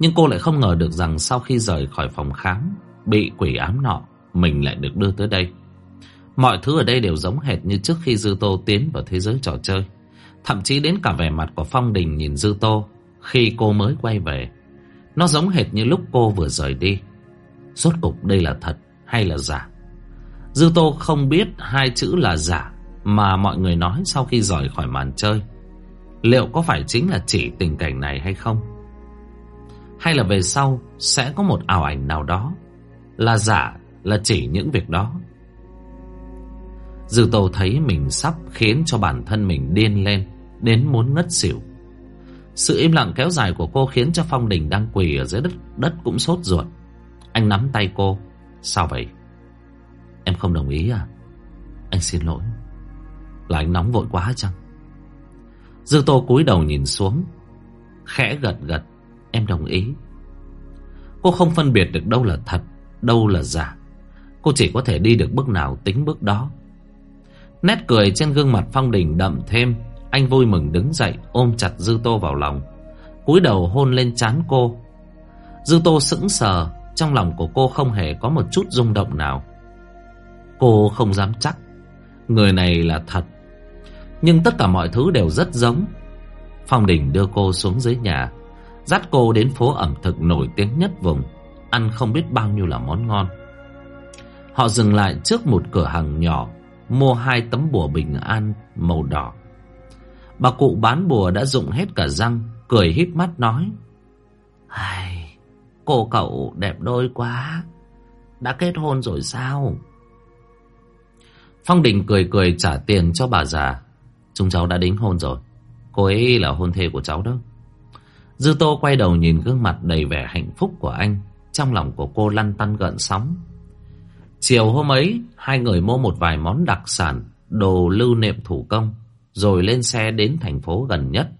Nhưng cô lại không ngờ được rằng sau khi rời khỏi phòng khám, bị quỷ ám nọ, mình lại được đưa tới đây. Mọi thứ ở đây đều giống hệt như trước khi Dư Tô tiến vào thế giới trò chơi. Thậm chí đến cả vẻ mặt của Phong Đình nhìn Dư Tô khi cô mới quay về. Nó giống hệt như lúc cô vừa rời đi. Rốt cục đây là thật hay là giả? Dư Tô không biết hai chữ là giả mà mọi người nói sau khi rời khỏi màn chơi. Liệu có phải chính là chỉ tình cảnh này hay không? Hay là về sau sẽ có một ảo ảnh nào đó là giả, là chỉ những việc đó? Dư Tô thấy mình sắp khiến cho bản thân mình điên lên đến muốn ngất xỉu. Sự im lặng kéo dài của cô khiến cho Phong Đình đang quỳ ở dưới đất, đất cũng sốt ruột. Anh nắm tay cô. Sao vậy? Em không đồng ý à? Anh xin lỗi. Là anh nóng vội quá chăng? Dư Tô cúi đầu nhìn xuống. Khẽ gật gật. Em đồng ý. Cô không phân biệt được đâu là thật, đâu là giả. Cô chỉ có thể đi được bước nào tính bước đó. Nét cười trên gương mặt Phong Đình đậm thêm. Anh vui mừng đứng dậy, ôm chặt Dư Tô vào lòng. cúi đầu hôn lên trán cô. Dư Tô sững sờ. Trong lòng của cô không hề có một chút rung động nào. Cô không dám chắc. Người này là thật. Nhưng tất cả mọi thứ đều rất giống. Phong Đình đưa cô xuống dưới nhà. Dắt cô đến phố ẩm thực nổi tiếng nhất vùng. Ăn không biết bao nhiêu là món ngon. Họ dừng lại trước một cửa hàng nhỏ mua hai tấm bùa bình an màu đỏ. Bà cụ bán bùa đã dụng hết cả răng, cười híp mắt nói. Ai, cô cậu đẹp đôi quá, đã kết hôn rồi sao? Phong Đình cười cười trả tiền cho bà già. Chúng cháu đã đính hôn rồi, cô ấy là hôn thê của cháu đó. Dư Tô quay đầu nhìn gương mặt đầy vẻ hạnh phúc của anh, trong lòng của cô lăn tăn gợn sóng. Chiều hôm ấy, hai người mua một vài món đặc sản, đồ lưu niệm thủ công, rồi lên xe đến thành phố gần nhất.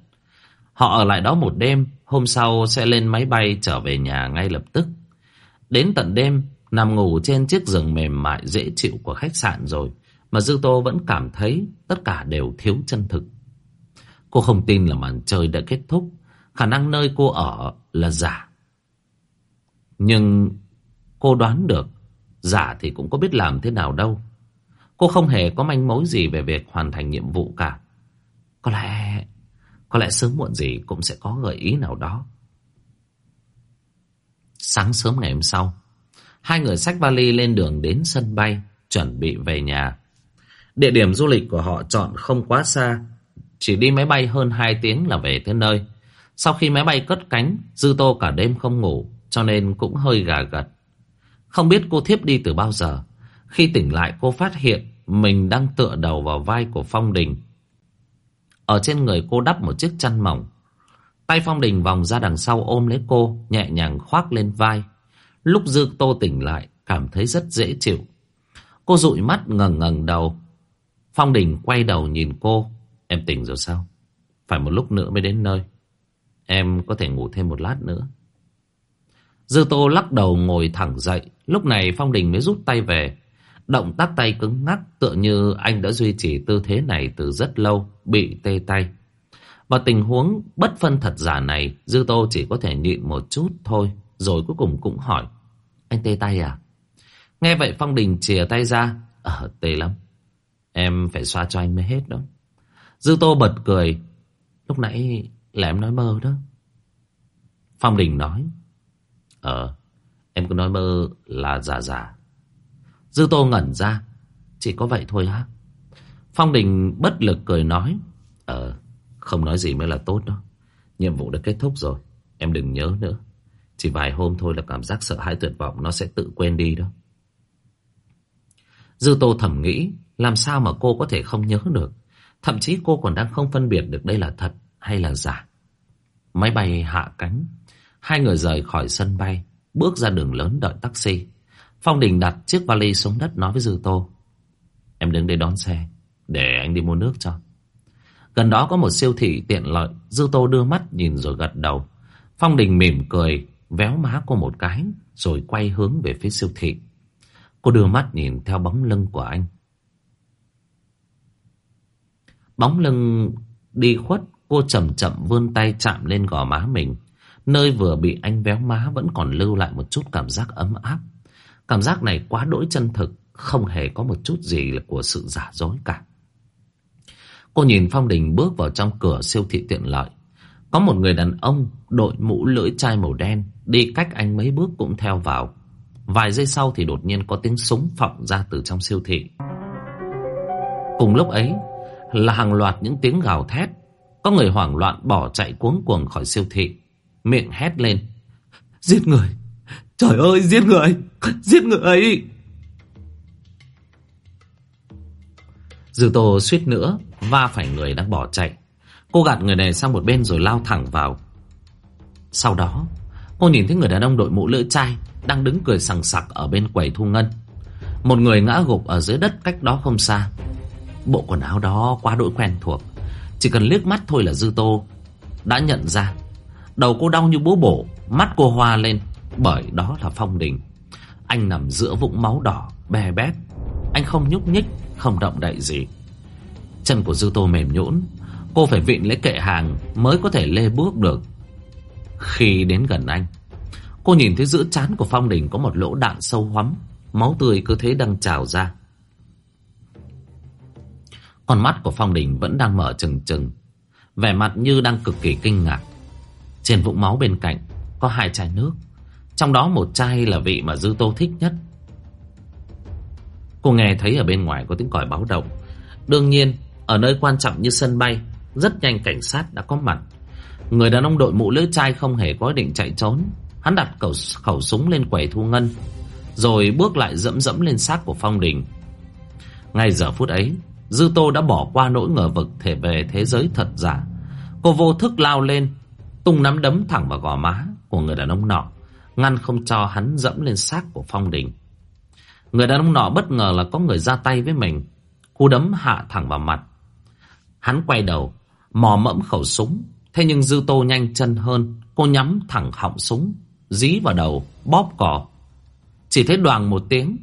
Họ ở lại đó một đêm, hôm sau sẽ lên máy bay trở về nhà ngay lập tức. Đến tận đêm, nằm ngủ trên chiếc giường mềm mại dễ chịu của khách sạn rồi, mà Dư Tô vẫn cảm thấy tất cả đều thiếu chân thực. Cô không tin là màn chơi đã kết thúc, khả năng nơi cô ở là giả. Nhưng cô đoán được Giả thì cũng có biết làm thế nào đâu. Cô không hề có manh mối gì về việc hoàn thành nhiệm vụ cả. Có lẽ Có lẽ sớm muộn gì cũng sẽ có gợi ý nào đó. Sáng sớm ngày hôm sau, Hai người xách vali lên đường đến sân bay, Chuẩn bị về nhà. Địa điểm du lịch của họ chọn không quá xa, Chỉ đi máy bay hơn 2 tiếng là về tới nơi. Sau khi máy bay cất cánh, Dư tô cả đêm không ngủ, Cho nên cũng hơi gà gật không biết cô thiếp đi từ bao giờ. Khi tỉnh lại cô phát hiện mình đang tựa đầu vào vai của Phong Đình. Ở trên người cô đắp một chiếc chăn mỏng. Tay Phong Đình vòng ra đằng sau ôm lấy cô, nhẹ nhàng khoác lên vai. Lúc Dư Tô tỉnh lại, cảm thấy rất dễ chịu. Cô dụi mắt ngẩng ngẩng đầu. Phong Đình quay đầu nhìn cô. Em tỉnh rồi sao? Phải một lúc nữa mới đến nơi. Em có thể ngủ thêm một lát nữa. Dư Tô lắc đầu ngồi thẳng dậy. Lúc này Phong Đình mới rút tay về. Động tác tay cứng ngắc tựa như anh đã duy trì tư thế này từ rất lâu, bị tê tay. Và tình huống bất phân thật giả này, Dư Tô chỉ có thể nhịn một chút thôi, rồi cuối cùng cũng hỏi. Anh tê tay à? Nghe vậy Phong Đình chìa tay ra. Ờ, tê lắm. Em phải xoa cho anh mới hết đó. Dư Tô bật cười. Lúc nãy là em nói mơ đó. Phong Đình nói. Ờ, em cứ nói mơ là giả giả. Dư Tô ngẩn ra. Chỉ có vậy thôi hả? Phong Đình bất lực cười nói. Ờ, không nói gì mới là tốt đó. Nhiệm vụ đã kết thúc rồi. Em đừng nhớ nữa. Chỉ vài hôm thôi là cảm giác sợ hãi tuyệt vọng nó sẽ tự quên đi đó. Dư Tô thầm nghĩ làm sao mà cô có thể không nhớ được. Thậm chí cô còn đang không phân biệt được đây là thật hay là giả. Máy bay hạ cánh. Hai người rời khỏi sân bay, bước ra đường lớn đợi taxi. Phong Đình đặt chiếc vali xuống đất nói với Dư Tô. Em đứng đây đón xe, để anh đi mua nước cho. Gần đó có một siêu thị tiện lợi, Dư Tô đưa mắt nhìn rồi gật đầu. Phong Đình mỉm cười, véo má cô một cái, rồi quay hướng về phía siêu thị. Cô đưa mắt nhìn theo bóng lưng của anh. Bóng lưng đi khuất, cô chậm chậm vươn tay chạm lên gò má mình. Nơi vừa bị anh véo má vẫn còn lưu lại một chút cảm giác ấm áp. Cảm giác này quá đỗi chân thực, không hề có một chút gì là của sự giả dối cả. Cô nhìn Phong Đình bước vào trong cửa siêu thị tiện lợi. Có một người đàn ông đội mũ lưỡi chai màu đen, đi cách anh mấy bước cũng theo vào. Vài giây sau thì đột nhiên có tiếng súng phọng ra từ trong siêu thị. Cùng lúc ấy là hàng loạt những tiếng gào thét. Có người hoảng loạn bỏ chạy cuống cuồng khỏi siêu thị miệng hét lên. Giết người! Trời ơi, giết người! Giết người! Dư Tô suýt nữa va phải người đang bỏ chạy. Cô gạt người này sang một bên rồi lao thẳng vào Sau đó Cô nhìn thấy người đàn ông đội mũ lưỡi chai Đang đứng cười sằng sặc ở bên quầy thu ngân Một người ngã gục ở dưới đất cách đó không xa Bộ quần áo đó quá đỗi quen thuộc Chỉ cần liếc mắt thôi là Dư Tô Đã nhận ra Đầu cô đau như búa bổ, Mắt cô hoa lên, Bởi đó là Phong Đình. Anh nằm giữa vũng máu đỏ, Bè bét. Anh không nhúc nhích, Không động đậy gì. Chân của Dư Tô mềm nhũn, Cô phải vịn lấy kệ hàng Mới có thể lê bước được. Khi đến gần anh, Cô nhìn thấy giữa chán của Phong Đình Có một lỗ đạn sâu hoắm, Máu tươi cứ thế đang trào ra. Con mắt của Phong Đình vẫn đang mở trừng trừng, Vẻ mặt như đang cực kỳ kinh ngạc. Trên vũng máu bên cạnh Có hai chai nước. Trong đó một chai là vị mà Dư Tô thích nhất. Cô nghe thấy ở bên ngoài có tiếng còi báo động. Đương nhiên Ở nơi quan trọng như sân bay Rất nhanh cảnh sát đã có mặt. Người đàn ông đội mũ lưỡi chai không hề có ý định chạy trốn. Hắn đặt khẩu, khẩu súng lên quầy thu ngân Rồi bước lại dẫm dẫm lên xác của Phong Đình. Ngay giờ phút ấy Dư Tô đã bỏ qua nỗi ngờ vực thể về thế giới thật giả. Cô vô thức lao lên Tung nắm đấm thẳng vào gò má của người đàn ông nọ, Ngăn không cho hắn dẫm lên xác của Phong Đình. Người đàn ông nọ bất ngờ là có người ra tay với mình, Cú đấm hạ thẳng vào mặt. Hắn quay đầu, Mò mẫm khẩu súng, Thế nhưng Dư Tô nhanh chân hơn, Cô nhắm thẳng họng súng, Dí vào đầu, Bóp cò. Chỉ thấy đoàn một tiếng,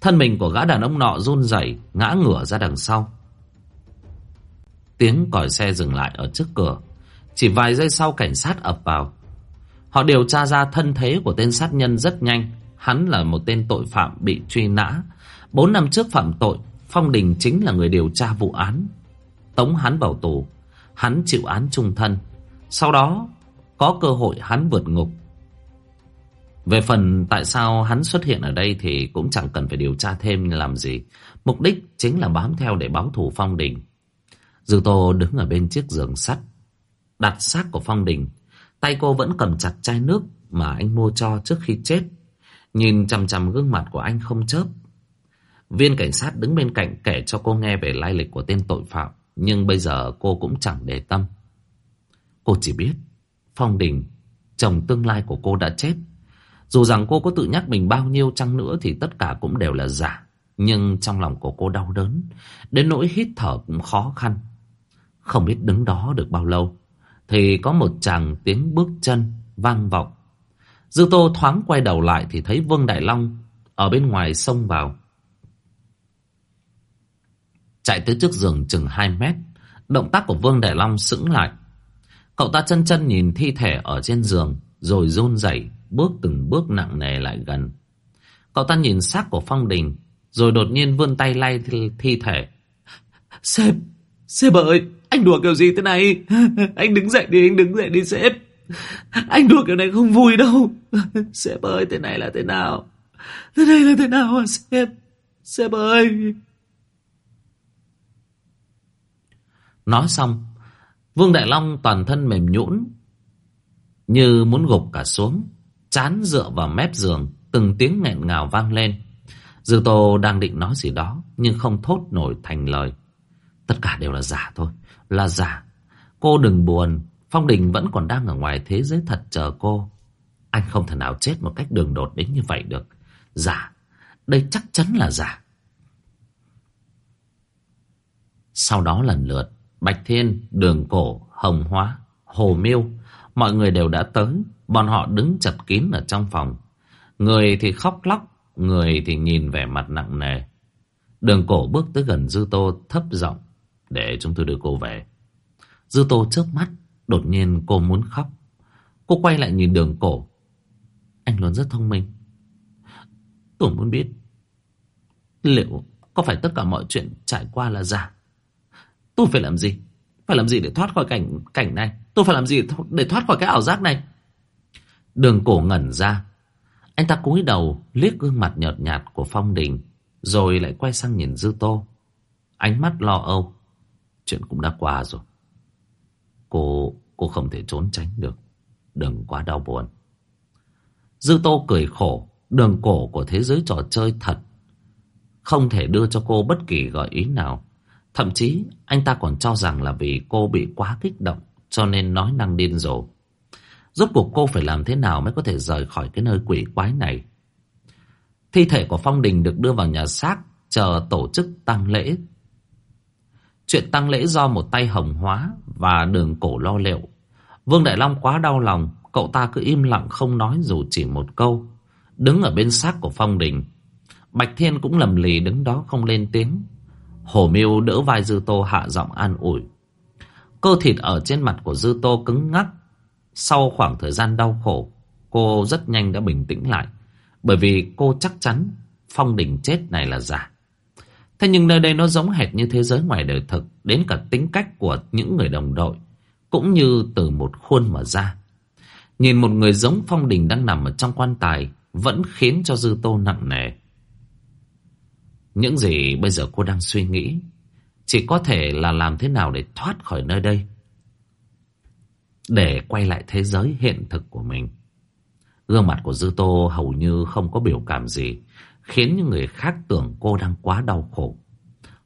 Thân mình của gã đàn ông nọ run rẩy, Ngã ngửa ra đằng sau. Tiếng còi xe dừng lại ở trước cửa. Chỉ vài giây sau cảnh sát ập vào. Họ điều tra ra thân thế của tên sát nhân rất nhanh. Hắn là một tên tội phạm bị truy nã. Bốn năm trước phạm tội, Phong Đình chính là người điều tra vụ án. Tống hắn vào tù. Hắn chịu án trung thân. Sau đó, có cơ hội hắn vượt ngục. Về phần tại sao hắn xuất hiện ở đây Thì cũng chẳng cần phải điều tra thêm làm gì. Mục đích chính là bám theo để báo thù Phong Đình. Dư Tô đứng ở bên chiếc giường sắt. Đặt xác của Phong Đình. Tay cô vẫn cầm chặt chai nước Mà anh mua cho trước khi chết. Nhìn chằm chằm gương mặt của anh không chớp. Viên cảnh sát đứng bên cạnh kể cho cô nghe về lai lịch của tên tội phạm, Nhưng bây giờ cô cũng chẳng để tâm. Cô chỉ biết, Phong Đình, Chồng tương lai của cô đã chết. Dù rằng cô có tự nhắc mình bao nhiêu chăng nữa Thì tất cả cũng đều là giả, Nhưng trong lòng của cô đau đớn, Đến nỗi hít thở cũng khó khăn. Không biết đứng đó được bao lâu thì có một chàng tiếng bước chân vang vọng. Dư Tô thoáng quay đầu lại Thì thấy Vương Đại Long Ở bên ngoài xông vào. Chạy tới trước giường chừng 2 mét Động tác của Vương Đại Long sững lại. Cậu ta chân chân nhìn thi thể ở trên giường Rồi run rẩy Bước từng bước nặng nề lại gần. Cậu ta nhìn xác của Phong Đình Rồi đột nhiên vươn tay lay thi, thi thể. Sếp Sếp ơi! Anh đùa kiểu gì thế này? Anh đứng dậy đi, Anh đứng dậy đi, sếp. Anh đùa kiểu này không vui đâu. Sếp ơi, thế này là thế nào? Thế này là thế nào hả, sếp? Sếp ơi. Nói xong, Vương Đại Long toàn thân mềm nhũn, Như muốn gục cả xuống, Chán dựa vào mép giường, Từng tiếng nghẹn ngào vang lên. Dư Tô đang định nói gì đó, Nhưng không thốt nổi thành lời. Tất cả đều là giả thôi. Là giả Cô đừng buồn Phong Đình vẫn còn đang ở ngoài thế giới thật chờ cô Anh không thể nào chết một cách đường đột đến như vậy được Giả Đây chắc chắn là giả Sau đó lần lượt Bạch Thiên, Đường Cổ, Hồng Hóa, Hồ Miêu, mọi người đều đã tới. Bọn họ đứng chật kín ở trong phòng. Người thì khóc lóc, người thì nhìn vẻ mặt nặng nề. Đường Cổ bước tới gần Dư Tô thấp giọng để chúng tôi đưa cô về. Dư Tô chớp mắt, đột nhiên cô muốn khóc. Cô quay lại nhìn Đường Cổ. Anh luôn rất thông minh. Tôi muốn biết liệu có phải tất cả mọi chuyện trải qua là giả Tôi phải làm gì? Phải làm gì để thoát khỏi cảnh cảnh này? Tôi phải làm gì để thoát khỏi cái ảo giác này? Đường cổ ngẩn ra. Anh ta cúi đầu liếc gương mặt nhợt nhạt của Phong Đình. Rồi lại quay sang nhìn Dư Tô. Ánh mắt lo âu. Chuyện cũng đã qua rồi. Cô, cô không thể trốn tránh được. Đừng quá đau buồn. Dư Tô cười khổ. Đường cổ của thế giới trò chơi thật. Không thể đưa cho cô bất kỳ gợi ý nào. Thậm chí anh ta còn cho rằng là vì cô bị quá kích động cho nên nói năng điên rồ. Rốt cuộc cô phải làm thế nào mới có thể rời khỏi cái nơi quỷ quái này? Thi thể của Phong Đình được đưa vào nhà xác chờ tổ chức tang lễ. Chuyện tăng lễ do một tay hồng hóa và đường cổ lo liệu. Vương Đại Long quá đau lòng, cậu ta cứ im lặng không nói dù chỉ một câu. Đứng ở bên xác của Phong Đình. Bạch Thiên cũng lầm lì đứng đó không lên tiếng. Hổ Miêu đỡ vai Dư Tô hạ giọng an ủi. Cơ thịt ở trên mặt của Dư Tô cứng ngắc. Sau khoảng thời gian đau khổ, cô rất nhanh đã bình tĩnh lại. Bởi vì cô chắc chắn Phong Đình chết này là giả. Thế nhưng nơi đây nó giống hệt như thế giới ngoài đời thực, đến cả tính cách của những người đồng đội, cũng như từ một khuôn mà ra. Nhìn một người giống Phong Đình đang nằm ở trong quan tài, vẫn khiến cho Dư Tô nặng nề. Những gì bây giờ cô đang suy nghĩ, chỉ có thể là làm thế nào để thoát khỏi nơi đây. Để quay lại thế giới hiện thực của mình. Gương mặt của Dư Tô hầu như không có biểu cảm gì, khiến những người khác tưởng cô đang quá đau khổ.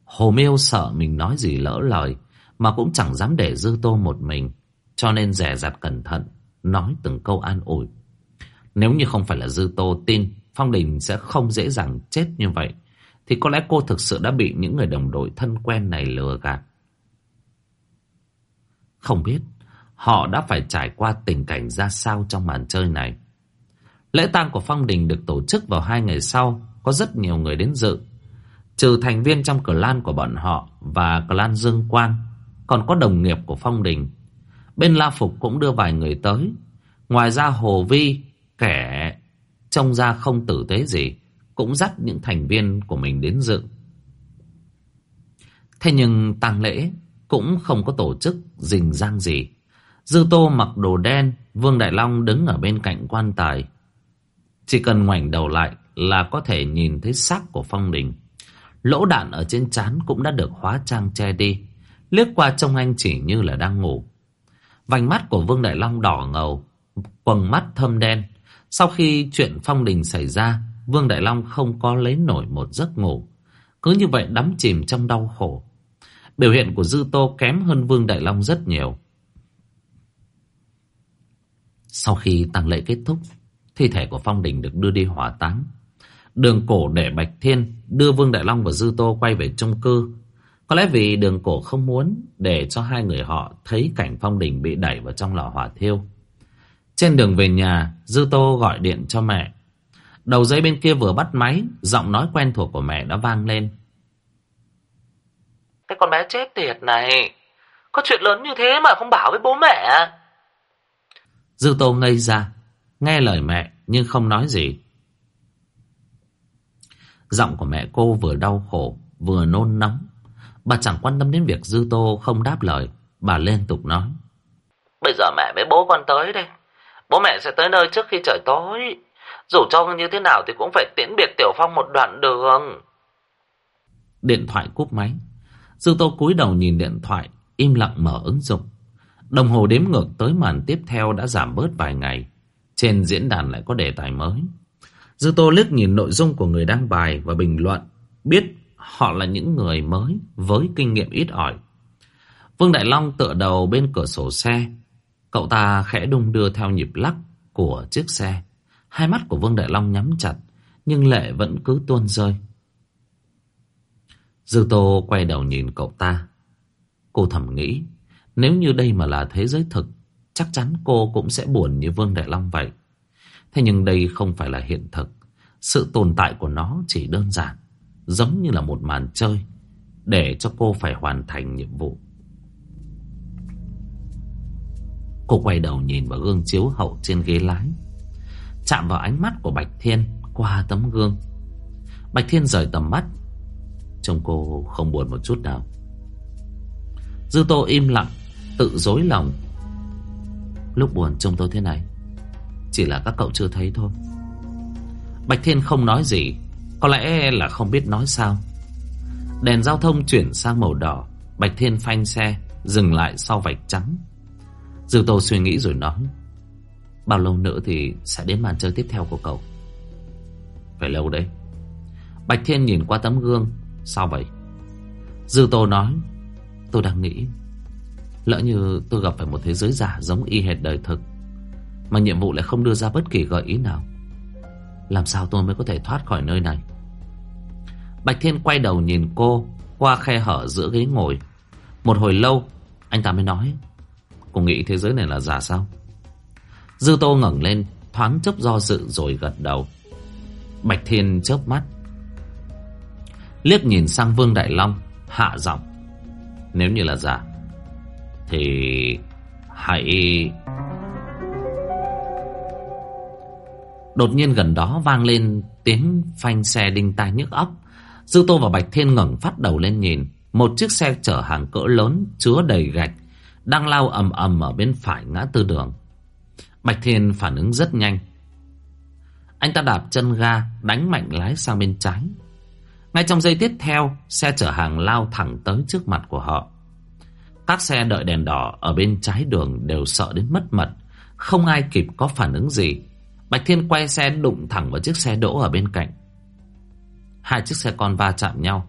Hồ Miêu sợ mình nói gì lỡ lời, mà cũng chẳng dám để Dư Tô một mình, cho nên rẻ rặt cẩn thận, nói từng câu an ủi. Nếu như không phải là Dư Tô tin Phong Đình sẽ không dễ dàng chết như vậy, thì có lẽ cô thực sự đã bị những người đồng đội thân quen này lừa gạt. Không biết họ đã phải trải qua tình cảnh ra sao trong màn chơi này. Lễ tang của Phong Đình được tổ chức vào hai ngày sau, có rất nhiều người đến dự. Trừ thành viên trong clan của bọn họ và clan Dương Quang, còn có đồng nghiệp của Phong Đình. Bên La Phục cũng đưa vài người tới. Ngoài ra Hồ Vi, kẻ trông ra không tử tế gì, cũng dắt những thành viên của mình đến dự. Thế nhưng tang lễ cũng không có tổ chức rình rang gì. Dư Tô mặc đồ đen, Vương Đại Long đứng ở bên cạnh quan tài. Chỉ cần ngoảnh đầu lại là có thể nhìn thấy xác của Phong Đình. Lỗ đạn ở trên trán cũng đã được hóa trang che đi. Liếc qua trông anh chỉ như là đang ngủ. Vành mắt của Vương Đại Long đỏ ngầu, quầng mắt thâm đen. Sau khi chuyện Phong Đình xảy ra, Vương Đại Long không có lấy nổi một giấc ngủ. Cứ như vậy đắm chìm trong đau khổ. Biểu hiện của Dư Tô kém hơn Vương Đại Long rất nhiều. Sau khi tang lễ kết thúc, thi thể của Phong Đình được đưa đi hỏa táng. Đường cổ để Bạch Thiên đưa Vương Đại Long và Dư Tô quay về chung cư. Có lẽ vì đường cổ không muốn để cho hai người họ thấy cảnh Phong Đình bị đẩy vào trong lò hỏa thiêu. Trên đường về nhà, Dư Tô gọi điện cho mẹ. Đầu dây bên kia vừa bắt máy, giọng nói quen thuộc của mẹ đã vang lên. Cái con bé chết tiệt này, có chuyện lớn như thế mà không bảo với bố mẹ à? Dư Tô ngây ra, nghe lời mẹ nhưng không nói gì. Giọng của mẹ cô vừa đau khổ, vừa nôn nóng. Bà chẳng quan tâm đến việc Dư Tô không đáp lời, bà liên tục nói. Bây giờ mẹ với bố con tới đây. Bố mẹ sẽ tới nơi trước khi trời tối. Dù cho như thế nào thì cũng phải tiễn biệt Tiểu Phong một đoạn đường. Điện thoại cúp máy. Dư Tô cúi đầu nhìn điện thoại, im lặng mở ứng dụng. Đồng hồ đếm ngược tới màn tiếp theo đã giảm bớt vài ngày. Trên diễn đàn lại có đề tài mới. Dư Tô liếc nhìn nội dung của người đăng bài và bình luận. Biết họ là những người mới với kinh nghiệm ít ỏi. Vương Đại Long tựa đầu bên cửa sổ xe. Cậu ta khẽ đung đưa theo nhịp lắc của chiếc xe. Hai mắt của Vương Đại Long nhắm chặt, nhưng lệ vẫn cứ tuôn rơi. Dư Tô quay đầu nhìn cậu ta. Cô thầm nghĩ, nếu như đây mà là thế giới thực, chắc chắn cô cũng sẽ buồn như Vương Đại Long vậy. Thế nhưng đây không phải là hiện thực. Sự tồn tại của nó chỉ đơn giản, giống như là một màn chơi, để cho cô phải hoàn thành nhiệm vụ. Cô quay đầu nhìn vào gương chiếu hậu trên ghế lái. Chạm vào ánh mắt của Bạch Thiên qua tấm gương. Bạch Thiên rời tầm mắt. Trông cô không buồn một chút nào. Dư Tô im lặng, tự dối lòng. Lúc buồn trông tôi thế này, chỉ là các cậu chưa thấy thôi. Bạch Thiên không nói gì, có lẽ là không biết nói sao. Đèn giao thông chuyển sang màu đỏ, Bạch Thiên phanh xe, dừng lại sau vạch trắng. Dư Tô suy nghĩ rồi nói. Bao lâu nữa thì sẽ đến màn chơi tiếp theo của cậu Phải lâu đấy Bạch Thiên nhìn qua tấm gương Sao vậy Dư Tô nói Tôi đang nghĩ Lỡ như tôi gặp phải một thế giới giả giống y hệt đời thực mà nhiệm vụ lại không đưa ra bất kỳ gợi ý nào. Làm sao tôi mới có thể thoát khỏi nơi này? Bạch Thiên quay đầu nhìn cô Qua khe hở giữa ghế ngồi. Một hồi lâu, Anh ta mới nói, Cô nghĩ thế giới này là giả sao? Dư Tô ngẩng lên, Thoáng chốc do dự rồi gật đầu. Bạch Thiên chớp mắt, Liếc nhìn sang Vương Đại Long, Hạ giọng, Nếu như là giả Thì Hãy Đột nhiên gần đó vang lên Tiếng phanh xe đinh tai nhức óc Dư Tô và Bạch Thiên ngẩng phát đầu lên nhìn Một chiếc xe chở hàng cỡ lớn Chứa đầy gạch Đang lao ầm ầm ở bên phải ngã tư đường Bạch Thiên phản ứng rất nhanh Anh ta đạp chân ga Đánh mạnh lái sang bên trái ngay trong giây tiếp theo, xe chở hàng lao thẳng tới trước mặt của họ. Các xe đợi đèn đỏ ở bên trái đường đều sợ đến mất mật. Không ai kịp có phản ứng gì. Bạch Thiên quay xe đụng thẳng vào chiếc xe đỗ ở bên cạnh. Hai chiếc xe con va chạm nhau,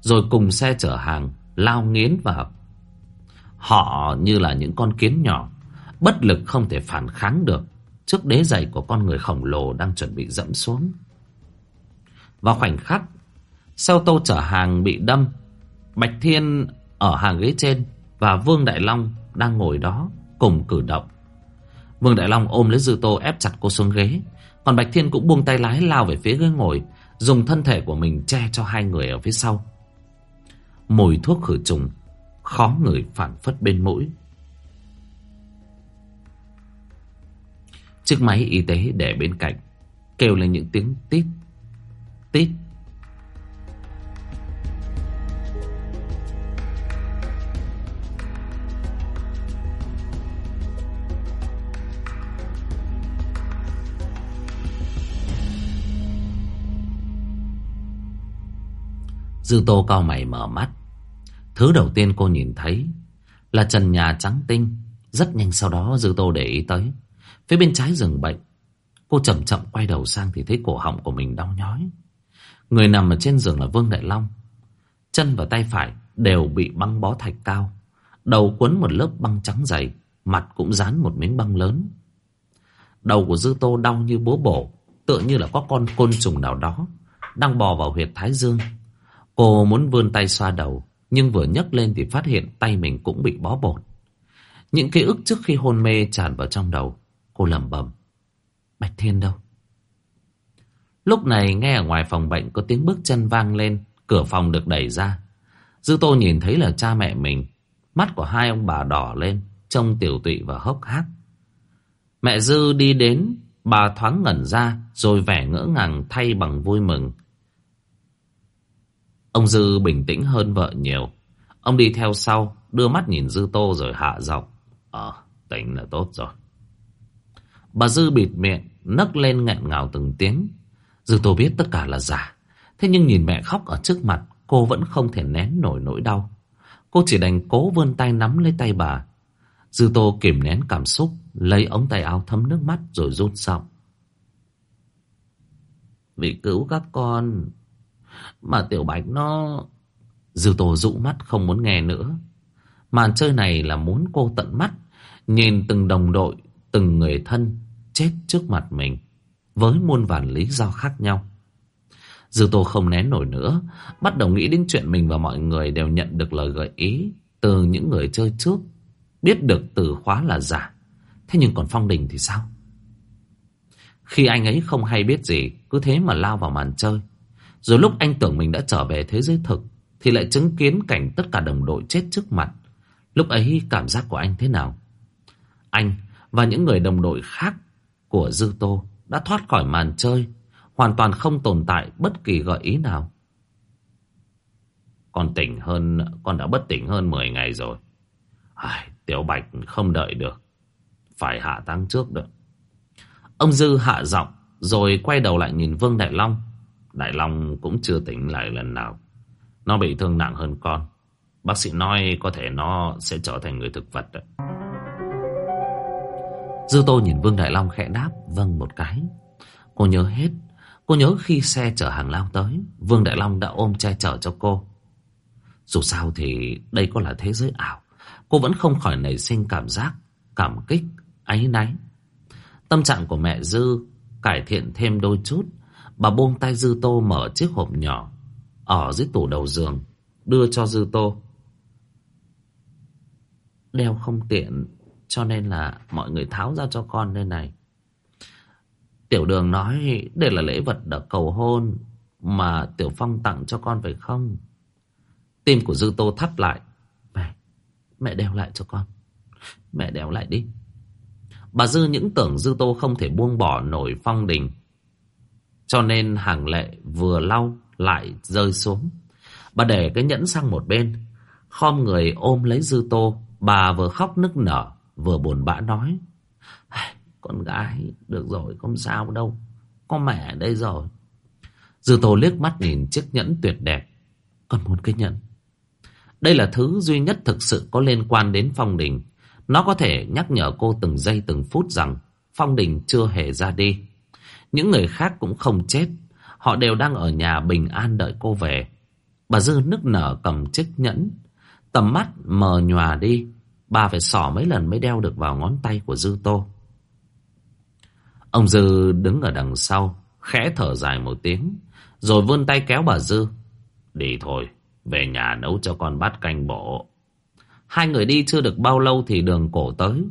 rồi cùng xe chở hàng lao nghiến vào. Họ như là những con kiến nhỏ, bất lực không thể phản kháng được trước đế giày của con người khổng lồ đang chuẩn bị dẫm xuống. Vào khoảnh khắc Xe ô tô chở hàng bị đâm Bạch Thiên ở hàng ghế trên Và Vương Đại Long đang ngồi đó Cùng cử động Vương Đại Long ôm lấy Dư Tô ép chặt cô xuống ghế. Còn Bạch Thiên cũng buông tay lái lao về phía ghế ngồi, Dùng thân thể của mình che cho hai người ở phía sau. Mùi thuốc khử trùng, Khó người phản phất bên mũi. Chiếc máy y tế để bên cạnh, Kêu lên những tiếng tít Tít. Dư Tô cao mày mở mắt. Thứ đầu tiên cô nhìn thấy là trần nhà trắng tinh. Rất nhanh sau đó Dư Tô để ý tới. Phía bên trái giường bệnh, cô chậm chậm quay đầu sang thì thấy cổ họng của mình đau nhói. Người nằm ở trên giường là Vương Đại Long. Chân và tay phải đều bị băng bó thạch cao. Đầu quấn một lớp băng trắng dày, mặt cũng dán một miếng băng lớn. Đầu của Dư Tô đau như bố bổ, tựa như là có con côn trùng nào đó đang bò vào huyệt thái dương. Cô muốn vươn tay xoa đầu, nhưng vừa nhấc lên thì phát hiện tay mình cũng bị bó bột. Những ký ức trước khi hôn mê tràn vào trong đầu. Cô lẩm bẩm. Bạch Thiên đâu? Lúc này nghe ở ngoài phòng bệnh có tiếng bước chân vang lên, cửa phòng được đẩy ra. Dư Tô nhìn thấy là cha mẹ mình. Mắt của hai ông bà đỏ lên, trông tiểu tụy và hốc hác. Mẹ Dư đi đến, bà thoáng ngẩn ra, rồi vẻ ngỡ ngàng thay bằng vui mừng. Ông Dư bình tĩnh hơn vợ nhiều. Ông đi theo sau, đưa mắt nhìn Dư Tô rồi hạ giọng. Ờ, tỉnh là tốt rồi. Bà Dư bịt miệng, nấc lên nghẹn ngào từng tiếng. Dư Tô biết tất cả là giả. Thế nhưng nhìn mẹ khóc ở trước mặt, cô vẫn không thể nén nổi nỗi đau. Cô chỉ đành cố vươn tay nắm lấy tay bà. Dư Tô kìm nén cảm xúc, lấy ống tay áo thấm nước mắt rồi rút xong. Vì cứu các con, mà Tiểu Bạch nó... Dư Tô dụ mắt không muốn nghe nữa. Màn chơi này là muốn cô tận mắt nhìn từng đồng đội, từng người thân chết trước mặt mình với muôn vàn lý do khác nhau. Dư Tô không nén nổi nữa, bắt đầu nghĩ đến chuyện mình và mọi người đều nhận được lời gợi ý từ những người chơi trước, biết được từ khóa là giả. Thế nhưng còn Phong Đình thì sao? Khi anh ấy không hay biết gì, cứ thế mà lao vào màn chơi. Rồi lúc anh tưởng mình đã trở về thế giới thực Thì lại chứng kiến cảnh tất cả đồng đội chết trước mặt. Lúc ấy cảm giác của anh thế nào? Anh và những người đồng đội khác của Dư Tô đã thoát khỏi màn chơi Hoàn toàn không tồn tại bất kỳ gợi ý nào. Con tỉnh hơn, con đã bất tỉnh hơn 10 ngày rồi. Ai, Tiểu Bạch không đợi được. Phải hạ táng trước được. Ông Dư hạ giọng Rồi quay đầu lại nhìn Vương Đại Long. Đại Long cũng chưa tỉnh lại lần nào. Nó bị thương nặng hơn con. Bác sĩ nói có thể nó sẽ trở thành người thực vật. Đấy. Dư Tô nhìn Vương Đại Long khẽ đáp vâng một cái. Cô nhớ hết. Cô nhớ khi xe chở hàng lao tới, Vương Đại Long đã ôm che chở cho cô. Dù sao thì đây có là thế giới ảo. Cô vẫn không khỏi nảy sinh cảm giác, cảm kích, áy náy. Tâm trạng của mẹ Dư cải thiện thêm đôi chút. Bà buông tay Dư Tô mở chiếc hộp nhỏ ở dưới tủ đầu giường, đưa cho Dư Tô. Đeo không tiện, cho nên là mọi người tháo ra cho con đây này. Tiểu đường nói đây là lễ vật đã cầu hôn mà Tiểu Phong tặng cho con phải không? Tim của Dư Tô thắt lại. Mẹ, mẹ đeo lại cho con. Mẹ đeo lại đi. Bà Dư những tưởng Dư Tô không thể buông bỏ nổi phong đình. Cho nên hàng lệ vừa lau lại rơi xuống. Bà để cái nhẫn sang một bên. Khom người ôm lấy Dư Tô. Bà vừa khóc nức nở, vừa buồn bã nói. Con gái, được rồi, không sao đâu. Có mẹ đây rồi. Dư Tô liếc mắt nhìn chiếc nhẫn tuyệt đẹp. Con muốn cái nhẫn. Đây là thứ duy nhất thực sự có liên quan đến Phong Đình. Nó có thể nhắc nhở cô từng giây từng phút rằng Phong Đình chưa hề ra đi. Những người khác cũng không chết. Họ đều đang ở nhà bình an đợi cô về. Bà Dư nức nở cầm chiếc nhẫn. Tầm mắt mờ nhòa đi. Bà phải xỏ mấy lần mới đeo được vào ngón tay của Dư Tô. Ông Dư đứng ở đằng sau, khẽ thở dài một tiếng, rồi vươn tay kéo bà Dư. Đi thôi, về nhà nấu cho con bát canh bộ. Hai người đi chưa được bao lâu thì đường cổ tới.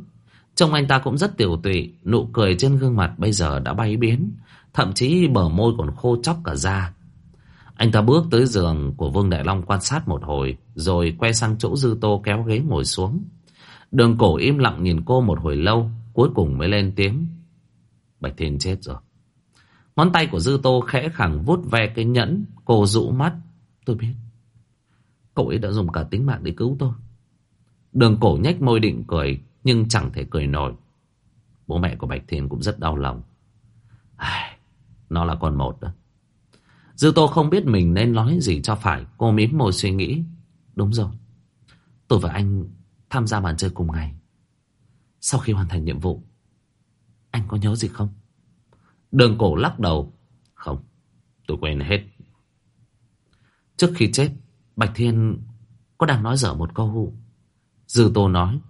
Trông anh ta cũng rất tiểu tụy, nụ cười trên gương mặt bây giờ đã bay biến, thậm chí bờ môi còn khô chóc cả da. Anh ta bước tới giường của Vương Đại Long quan sát một hồi, rồi quay sang chỗ Dư Tô kéo ghế ngồi xuống. Đường cổ im lặng nhìn cô một hồi lâu, cuối cùng mới lên tiếng. Bạch Thiên chết rồi. Ngón tay của Dư Tô khẽ khẳng vuốt ve cái nhẫn, cô rũ mắt. Tôi biết. Cậu ấy đã dùng cả tính mạng để cứu tôi. Đường cổ nhếch môi định cười, nhưng chẳng thể cười nổi. Bố mẹ của Bạch Thiên cũng rất đau lòng. Ai, nó là con một đó. Dư Tô không biết mình nên nói gì cho phải. Cô mím môi suy nghĩ. Đúng rồi. Tôi và anh tham gia màn chơi cùng ngày. Sau khi hoàn thành nhiệm vụ, anh có nhớ gì không? Đường cổ lắc đầu. Không, tôi quên hết. Trước khi chết, Bạch Thiên có đang nói dở một câu. Dư Tô nói.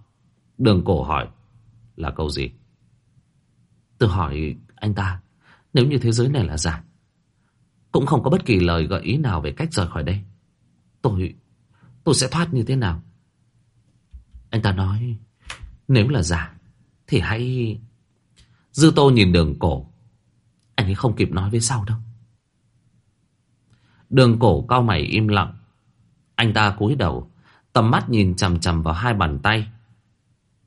Đường cổ hỏi. Là câu gì? Tôi hỏi anh ta, nếu như thế giới này là giả, cũng không có bất kỳ lời gợi ý nào về cách rời khỏi đây. Tôi, tôi sẽ thoát như thế nào? Anh ta nói, nếu là giả, thì hãy... Dư Tô nhìn đường cổ. Anh ấy không kịp nói với sau đâu. Đường cổ cao mày im lặng. Anh ta cúi đầu, tầm mắt nhìn chằm chằm vào hai bàn tay.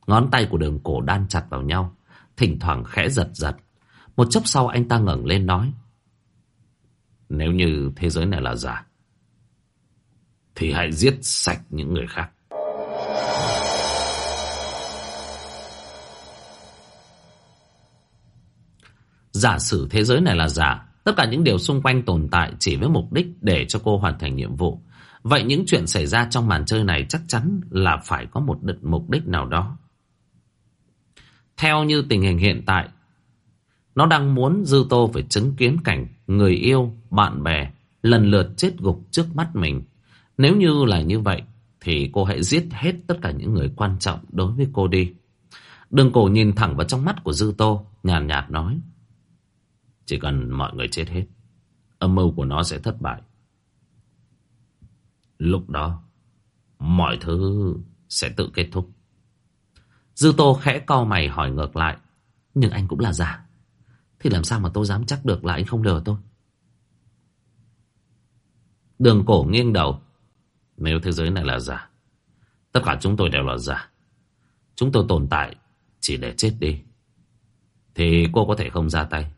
Ngón tay của đường cổ đan chặt vào nhau, thỉnh thoảng khẽ giật giật. Một chốc sau anh ta ngẩng lên nói. Nếu như thế giới này là giả, thì hãy giết sạch những người khác. Giả sử thế giới này là giả, tất cả những điều xung quanh tồn tại chỉ với mục đích để cho cô hoàn thành nhiệm vụ. Vậy những chuyện xảy ra trong màn chơi này chắc chắn là phải có một định mục đích nào đó. Theo như tình hình hiện tại, nó đang muốn Dư Tô phải chứng kiến cảnh người yêu, bạn bè lần lượt chết gục trước mắt mình. Nếu như là như vậy, thì cô hãy giết hết tất cả những người quan trọng đối với cô đi. Đường cổ nhìn thẳng vào trong mắt của Dư Tô, nhàn nhạt, nhạt nói. Chỉ cần mọi người chết hết, âm mưu của nó sẽ thất bại. Lúc đó, mọi thứ sẽ tự kết thúc. Dư Tô khẽ cau mày hỏi ngược lại. Nhưng anh cũng là giả. Thì làm sao mà tôi dám chắc được là anh không lừa tôi? Đường cổ nghiêng đầu. Nếu thế giới này là giả, tất cả chúng tôi đều là giả. Chúng tôi tồn tại chỉ để chết đi. Thì cô có thể không ra tay.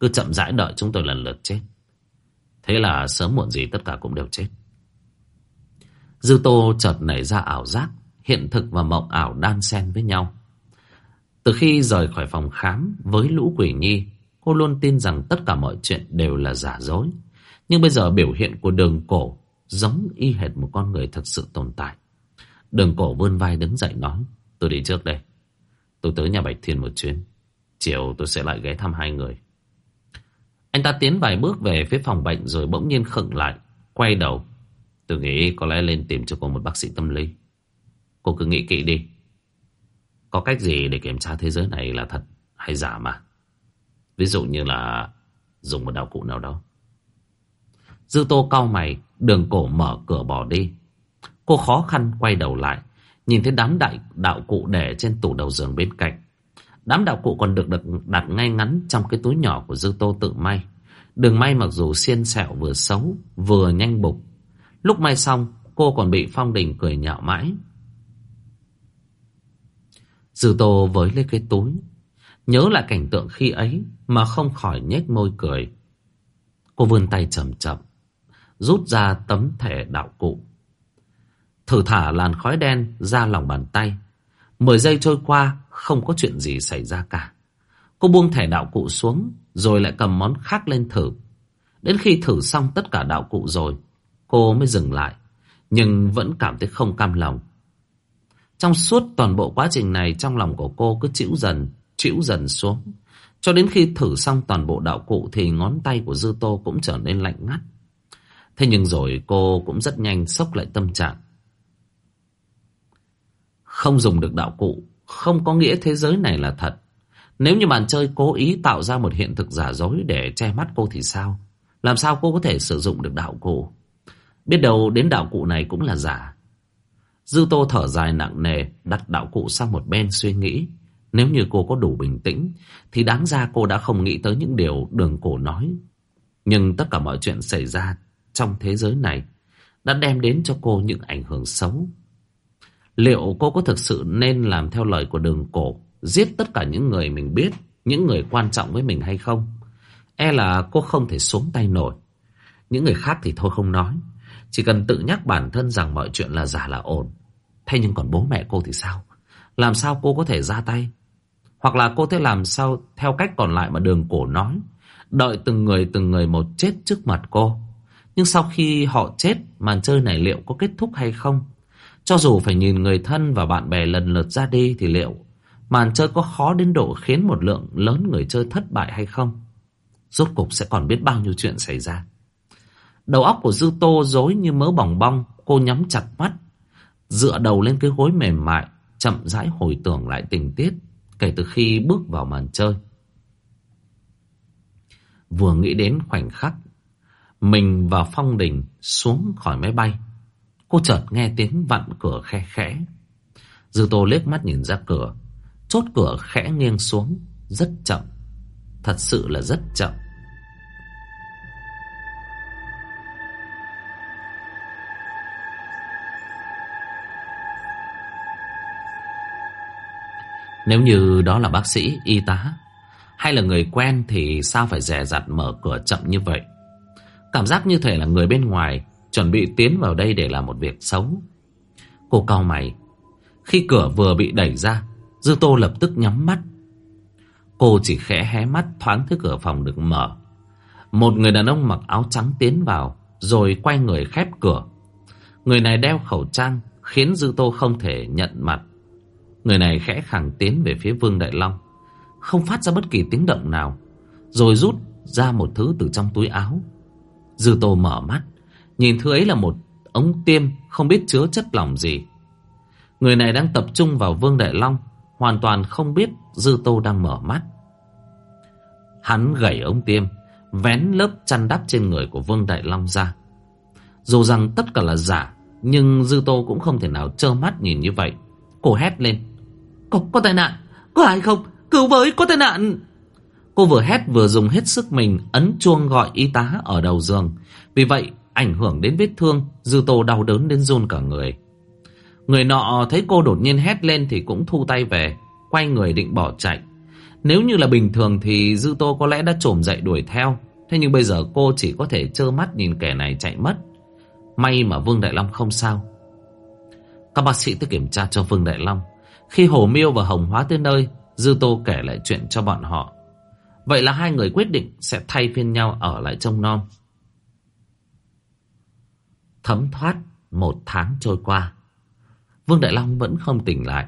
Cứ chậm rãi đợi chúng tôi lần lượt chết. Thế là sớm muộn gì tất cả cũng đều chết. Dư Tô chợt nảy ra ảo giác, hiện thực và mộng ảo đan xen với nhau. Từ khi rời khỏi phòng khám với lũ quỷ nhi, cô luôn tin rằng tất cả mọi chuyện đều là giả dối. Nhưng bây giờ biểu hiện của đường cổ giống y hệt một con người thật sự tồn tại. Đường cổ vươn vai đứng dậy nói, tôi đi trước đây. Tôi tới nhà Bạch Thiên một chuyến. Chiều tôi sẽ lại ghé thăm hai người. Anh ta tiến vài bước về phía phòng bệnh rồi bỗng nhiên khựng lại, quay đầu. Tôi nghĩ có lẽ lên tìm cho cô một bác sĩ tâm lý. Cô cứ nghĩ kỹ đi. Có cách gì để kiểm tra thế giới này là thật hay giả mà. Ví dụ như là dùng một đạo cụ nào đó. Dư tô cau mày, đường cổ mở cửa bỏ đi. Cô khó khăn quay đầu lại, nhìn thấy đám đại đạo cụ để trên tủ đầu giường bên cạnh. Đám đạo cụ còn được đặt, đặt ngay ngắn trong cái túi nhỏ của Dư Tô tự may. Đường may mặc dù xiên sẹo vừa xấu, vừa nhanh bục. Lúc may xong, cô còn bị Phong Đình cười nhạo mãi. Dư Tô với lấy cái túi, nhớ lại cảnh tượng khi ấy mà không khỏi nhếch môi cười. Cô vươn tay chậm chậm, rút ra tấm thẻ đạo cụ. Thử thả làn khói đen ra lòng bàn tay. Mười giây trôi qua, không có chuyện gì xảy ra cả. Cô buông thẻ đạo cụ xuống, rồi lại cầm món khác lên thử. Đến khi thử xong tất cả đạo cụ rồi, cô mới dừng lại, nhưng vẫn cảm thấy không cam lòng. Trong suốt toàn bộ quá trình này, trong lòng của cô cứ chịu dần, chịu dần xuống. Cho đến khi thử xong toàn bộ đạo cụ thì ngón tay của Dư Tô cũng trở nên lạnh ngắt. Thế nhưng rồi cô cũng rất nhanh sốc lại tâm trạng. Không dùng được đạo cụ, không có nghĩa thế giới này là thật. Nếu như bạn chơi cố ý tạo ra một hiện thực giả dối để che mắt cô thì sao? Làm sao cô có thể sử dụng được đạo cụ? Biết đâu đến đạo cụ này cũng là giả. Dư Tô thở dài nặng nề, đặt đạo cụ sang một bên suy nghĩ. Nếu như cô có đủ bình tĩnh, thì đáng ra cô đã không nghĩ tới những điều đường cổ nói. Nhưng tất cả mọi chuyện xảy ra trong thế giới này đã đem đến cho cô những ảnh hưởng xấu. Liệu cô có thực sự nên làm theo lời của đường cổ, giết tất cả những người mình biết, những người quan trọng với mình hay không? E là cô không thể xuống tay nổi. Những người khác thì thôi không nói. Chỉ cần tự nhắc bản thân rằng mọi chuyện là giả là ổn. Thế nhưng còn bố mẹ cô thì sao? Làm sao cô có thể ra tay? Hoặc là cô thế làm sao theo cách còn lại mà đường cổ nói. Đợi từng người từng người một chết trước mặt cô. Nhưng sau khi họ chết, màn chơi này liệu có kết thúc hay không? Cho dù phải nhìn người thân và bạn bè lần lượt ra đi thì liệu màn chơi có khó đến độ khiến một lượng lớn người chơi thất bại hay không? Rốt cục sẽ còn biết bao nhiêu chuyện xảy ra. Đầu óc của Dư Tô dối như mớ bỏng bong, cô nhắm chặt mắt, dựa đầu lên cái gối mềm mại, chậm rãi hồi tưởng lại tình tiết kể từ khi bước vào màn chơi. Vừa nghĩ đến khoảnh khắc mình và Phong Đình xuống khỏi máy bay, cô chợt nghe tiếng vặn cửa khe khẽ. Dư Tô liếc mắt nhìn ra cửa, chốt cửa khẽ nghiêng xuống, rất chậm, thật sự là rất chậm. Nếu như đó là bác sĩ, y tá Hay là người quen Thì sao phải dè dặt mở cửa chậm như vậy? Cảm giác như thể là người bên ngoài Chuẩn bị tiến vào đây để làm một việc xấu. Cô cau mày. Khi cửa vừa bị đẩy ra Dư tô lập tức nhắm mắt. Cô chỉ khẽ hé mắt thoáng thấy cửa phòng được mở. Một người đàn ông mặc áo trắng tiến vào Rồi quay người khép cửa. Người này đeo khẩu trang Khiến Dư Tô không thể nhận mặt. Người này khẽ khẳng tiến về phía Vương Đại Long, Không phát ra bất kỳ tiếng động nào, Rồi rút ra một thứ từ trong túi áo. Dư Tô mở mắt, Nhìn thứ ấy là một ống tiêm Không biết chứa chất lỏng gì. Người này đang tập trung vào Vương Đại Long, Hoàn toàn không biết Dư Tô đang mở mắt. Hắn gẩy ống tiêm, Vén lớp chăn đắp trên người của Vương Đại Long ra. Dù rằng tất cả là giả, Nhưng Dư Tô cũng không thể nào trơ mắt nhìn như vậy. Cô hét lên có, có tai nạn. Có ai không? Cứu với có tai nạn. Cô vừa hét vừa dùng hết sức mình Ấn chuông gọi y tá ở đầu giường. Vì vậy ảnh hưởng đến vết thương Dư tô đau đớn đến run cả người. Người nọ thấy cô đột nhiên hét lên Thì cũng thu tay về Quay người định bỏ chạy. Nếu như là bình thường thì Dư tô có lẽ đã trồm dậy đuổi theo. Thế nhưng bây giờ cô chỉ có thể trơ mắt nhìn kẻ này chạy mất. May mà Vương Đại Long không sao. Các bác sĩ tới kiểm tra cho Vương Đại Long khi Hồ Miêu và Hồng Hóa tới nơi, Dư Tô kể lại chuyện cho bọn họ. Vậy là hai người quyết định sẽ thay phiên nhau ở lại trông non. Thấm thoát một tháng trôi qua. Vương Đại Long vẫn không tỉnh lại.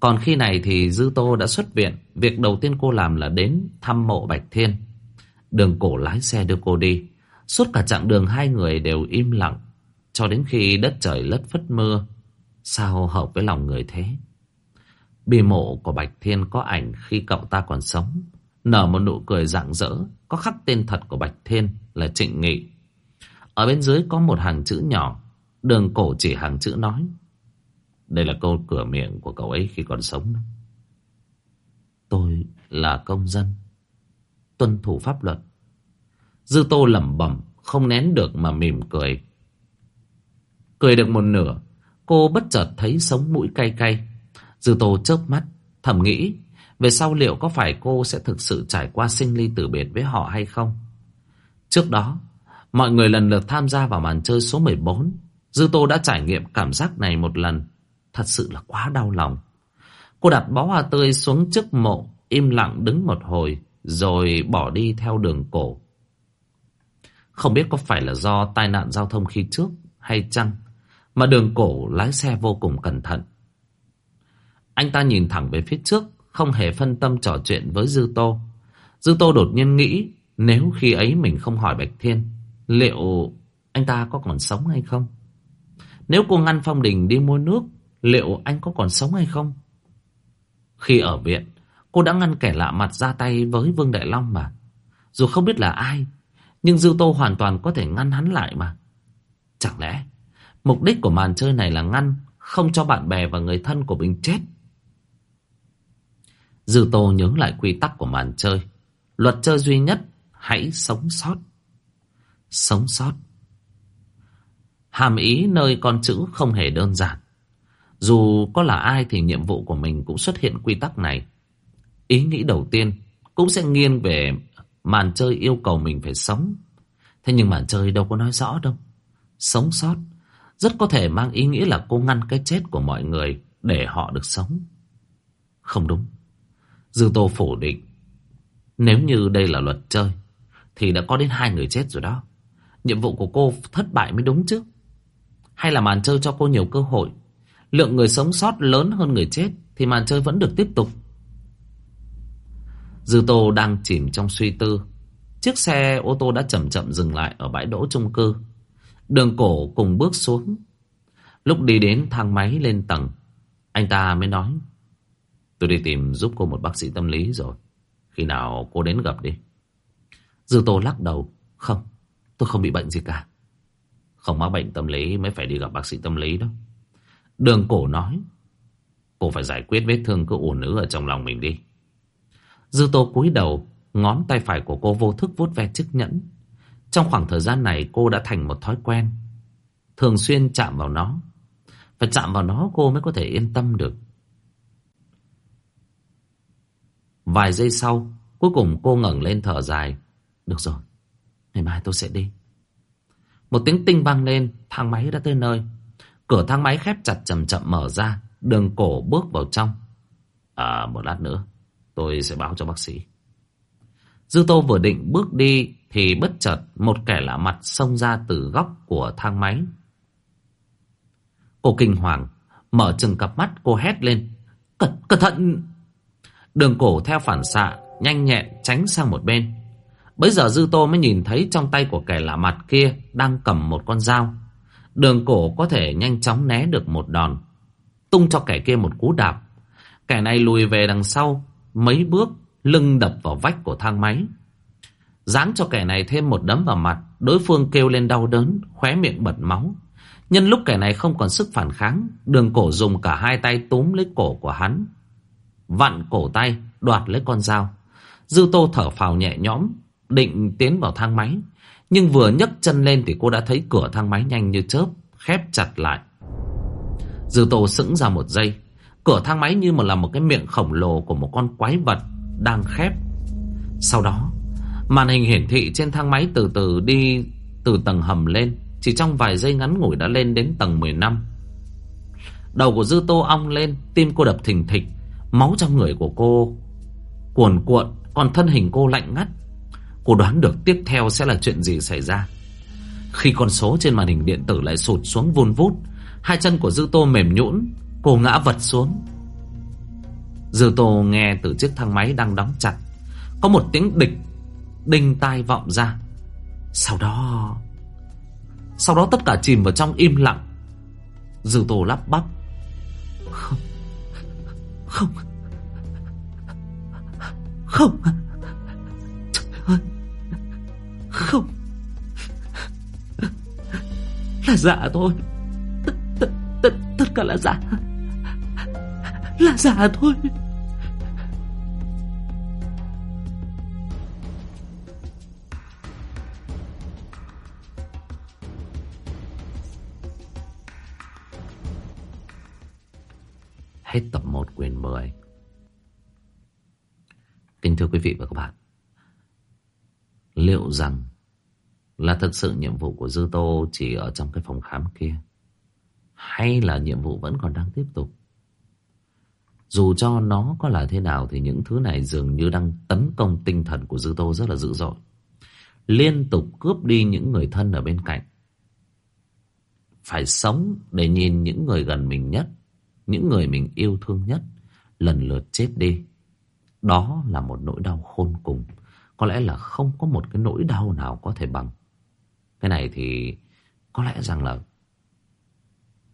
Còn khi này thì Dư Tô đã xuất viện. Việc đầu tiên cô làm là đến thăm mộ Bạch Thiên. Đường cổ lái xe đưa cô đi. Suốt cả chặng đường hai người đều im lặng. cho đến khi đất trời lất phất mưa. Sao hợp với lòng người thế? Bì mộ của Bạch Thiên có ảnh khi cậu ta còn sống. Nở một nụ cười rạng rỡ, có khắc tên thật của Bạch Thiên là Trịnh Nghị. Ở bên dưới có một hàng chữ nhỏ, đường cổ chỉ hàng chữ nói. Đây là câu cửa miệng của cậu ấy khi còn sống. Tôi là công dân, tuân thủ pháp luật. Dư Tô lẩm bẩm, không nén được mà mỉm cười. Cười được một nửa, cô bất chợt thấy sống mũi cay cay. Dư Tô chớp mắt, thầm nghĩ, về sau liệu có phải cô sẽ thực sự trải qua sinh ly tử biệt với họ hay không? Trước đó, mọi người lần lượt tham gia vào màn chơi số 14. Dư Tô đã trải nghiệm cảm giác này một lần. Thật sự là quá đau lòng. Cô đặt bó hoa tươi xuống trước mộ, im lặng đứng một hồi, rồi bỏ đi theo đường cổ. Không biết có phải là do tai nạn giao thông khi trước hay chăng, mà đường cổ lái xe vô cùng cẩn thận. Anh ta nhìn thẳng về phía trước, không hề phân tâm trò chuyện với Dư Tô. Dư Tô đột nhiên nghĩ, nếu khi ấy mình không hỏi Bạch Thiên, liệu anh ta có còn sống hay không? Nếu cô ngăn Phong Đình đi mua nước, liệu anh có còn sống hay không? Khi ở viện, cô đã ngăn kẻ lạ mặt ra tay với Vương Đại Long mà. Dù không biết là ai, nhưng Dư Tô hoàn toàn có thể ngăn hắn lại mà. Chẳng lẽ mục đích của màn chơi này là ngăn không cho bạn bè và người thân của mình chết? Dư Tô nhớ lại quy tắc của màn chơi. Luật chơi duy nhất, hãy sống sót. Sống sót. Hàm ý nơi con chữ không hề đơn giản. Dù có là ai thì nhiệm vụ của mình cũng xuất hiện quy tắc này. Ý nghĩ đầu tiên cũng sẽ nghiêng về màn chơi yêu cầu mình phải sống. Thế nhưng màn chơi đâu có nói rõ đâu. Sống sót rất có thể mang ý nghĩa là cô ngăn cái chết của mọi người để họ được sống. Không đúng. Dư Tô phủ định. Nếu như đây là luật chơi, thì đã có đến hai người chết rồi đó. Nhiệm vụ của cô thất bại mới đúng chứ. Hay là màn chơi cho cô nhiều cơ hội, Lượng người sống sót lớn hơn người chết Thì màn chơi vẫn được tiếp tục Dư Tô đang chìm trong suy tư Chiếc xe ô tô đã chậm chậm dừng lại Ở bãi đỗ trung cư Đường cổ cùng bước xuống Lúc đi đến thang máy lên tầng, Anh ta mới nói Tôi đi tìm giúp cô một bác sĩ tâm lý rồi Khi nào cô đến gặp đi Dư Tô lắc đầu Không, tôi không bị bệnh gì cả Không mắc bệnh tâm lý mới phải đi gặp bác sĩ tâm lý đó Đường cổ nói. Cô phải giải quyết vết thương cứ ủ nữ ở trong lòng mình đi. Dư tô cúi đầu, ngón tay phải của cô vô thức vuốt ve chiếc nhẫn. Trong khoảng thời gian này cô đã thành một thói quen. Thường xuyên chạm vào nó. Phải chạm vào nó cô mới có thể yên tâm được. Vài giây sau, cuối cùng cô ngẩng lên thở dài. Được rồi, ngày mai tôi sẽ đi. Một tiếng tinh vang lên, thang máy đã tới nơi. Cửa thang máy khép chặt chậm chậm mở ra Đường cổ bước vào trong À một lát nữa Tôi sẽ báo cho bác sĩ Dư Tô vừa định bước đi Thì bất chợt một kẻ lạ mặt Xông ra từ góc của thang máy Cô kinh hoàng Mở chừng cặp mắt cô hét lên Cẩn, cẩn thận Đường cổ theo phản xạ, Nhanh nhẹn tránh sang một bên. Bây giờ Dư Tô mới nhìn thấy trong tay của kẻ lạ mặt kia Đang cầm một con dao. Đường cổ có thể nhanh chóng né được một đòn, Tung cho kẻ kia một cú đạp. Kẻ này lùi về đằng sau, Mấy bước Lưng đập vào vách của thang máy. Giáng cho kẻ này thêm một đấm vào mặt, Đối phương kêu lên đau đớn, Khóe miệng bật máu. Nhân lúc kẻ này không còn sức phản kháng, Đường cổ dùng cả hai tay túm lấy cổ của hắn. Vặn cổ tay Đoạt lấy con dao Dư tô thở phào nhẹ nhõm Định tiến vào thang máy nhưng vừa nhấc chân lên thì cô đã thấy cửa thang máy nhanh như chớp, khép chặt lại. Dư Tô sững ra một giây. Cửa thang máy như một là một cái miệng khổng lồ của một con quái vật đang khép. Sau đó, màn hình hiển thị trên thang máy từ từ đi từ tầng hầm lên. Chỉ trong vài giây ngắn ngủi đã lên đến tầng 15. Đầu của Dư Tô ong lên, tim cô đập thình thịch. Máu trong người của cô. Cuồn cuộn, còn thân hình cô lạnh ngắt. Cô đoán được tiếp theo sẽ là chuyện gì xảy ra. Khi con số trên màn hình điện tử lại sụt xuống vun vút Hai chân của Dư Tô mềm nhũn Cô ngã vật xuống. Dư Tô nghe từ chiếc thang máy đang đóng chặt. Có một tiếng địch Đinh tai vọng ra. Sau đó Sau đó tất cả chìm vào trong im lặng. Dư Tô lắp bắp. Không. Không. Không. Trời ơi Không. Là giả thôi. Tất, tất, tất, tất cả là giả. Là giả thôi. Hết tập 1 quyền 10 Kính thưa quý vị và các bạn, Liệu rằng Là thực sự nhiệm vụ của Dư Tô Chỉ ở trong cái phòng khám kia, Hay là nhiệm vụ vẫn còn đang tiếp tục? Dù cho nó có là thế nào Thì những thứ này dường như đang tấn công tinh thần của Dư Tô rất là dữ dội. Liên tục cướp đi những người thân ở bên cạnh. Phải sống để nhìn những người gần mình nhất những người mình yêu thương nhất lần lượt chết đi. Đó là một nỗi đau khôn cùng. Có lẽ là không có một cái nỗi đau nào có thể bằng. Cái này thì có lẽ rằng là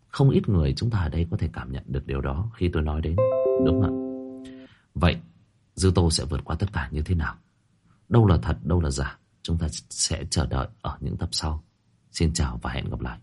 không ít người chúng ta ở đây có thể cảm nhận được điều đó khi tôi nói đến. Đúng không ạ? Vậy Dư Tô sẽ vượt qua tất cả như thế nào? Đâu là thật, đâu là giả? Chúng ta sẽ chờ đợi ở những tập sau. Xin chào và hẹn gặp lại.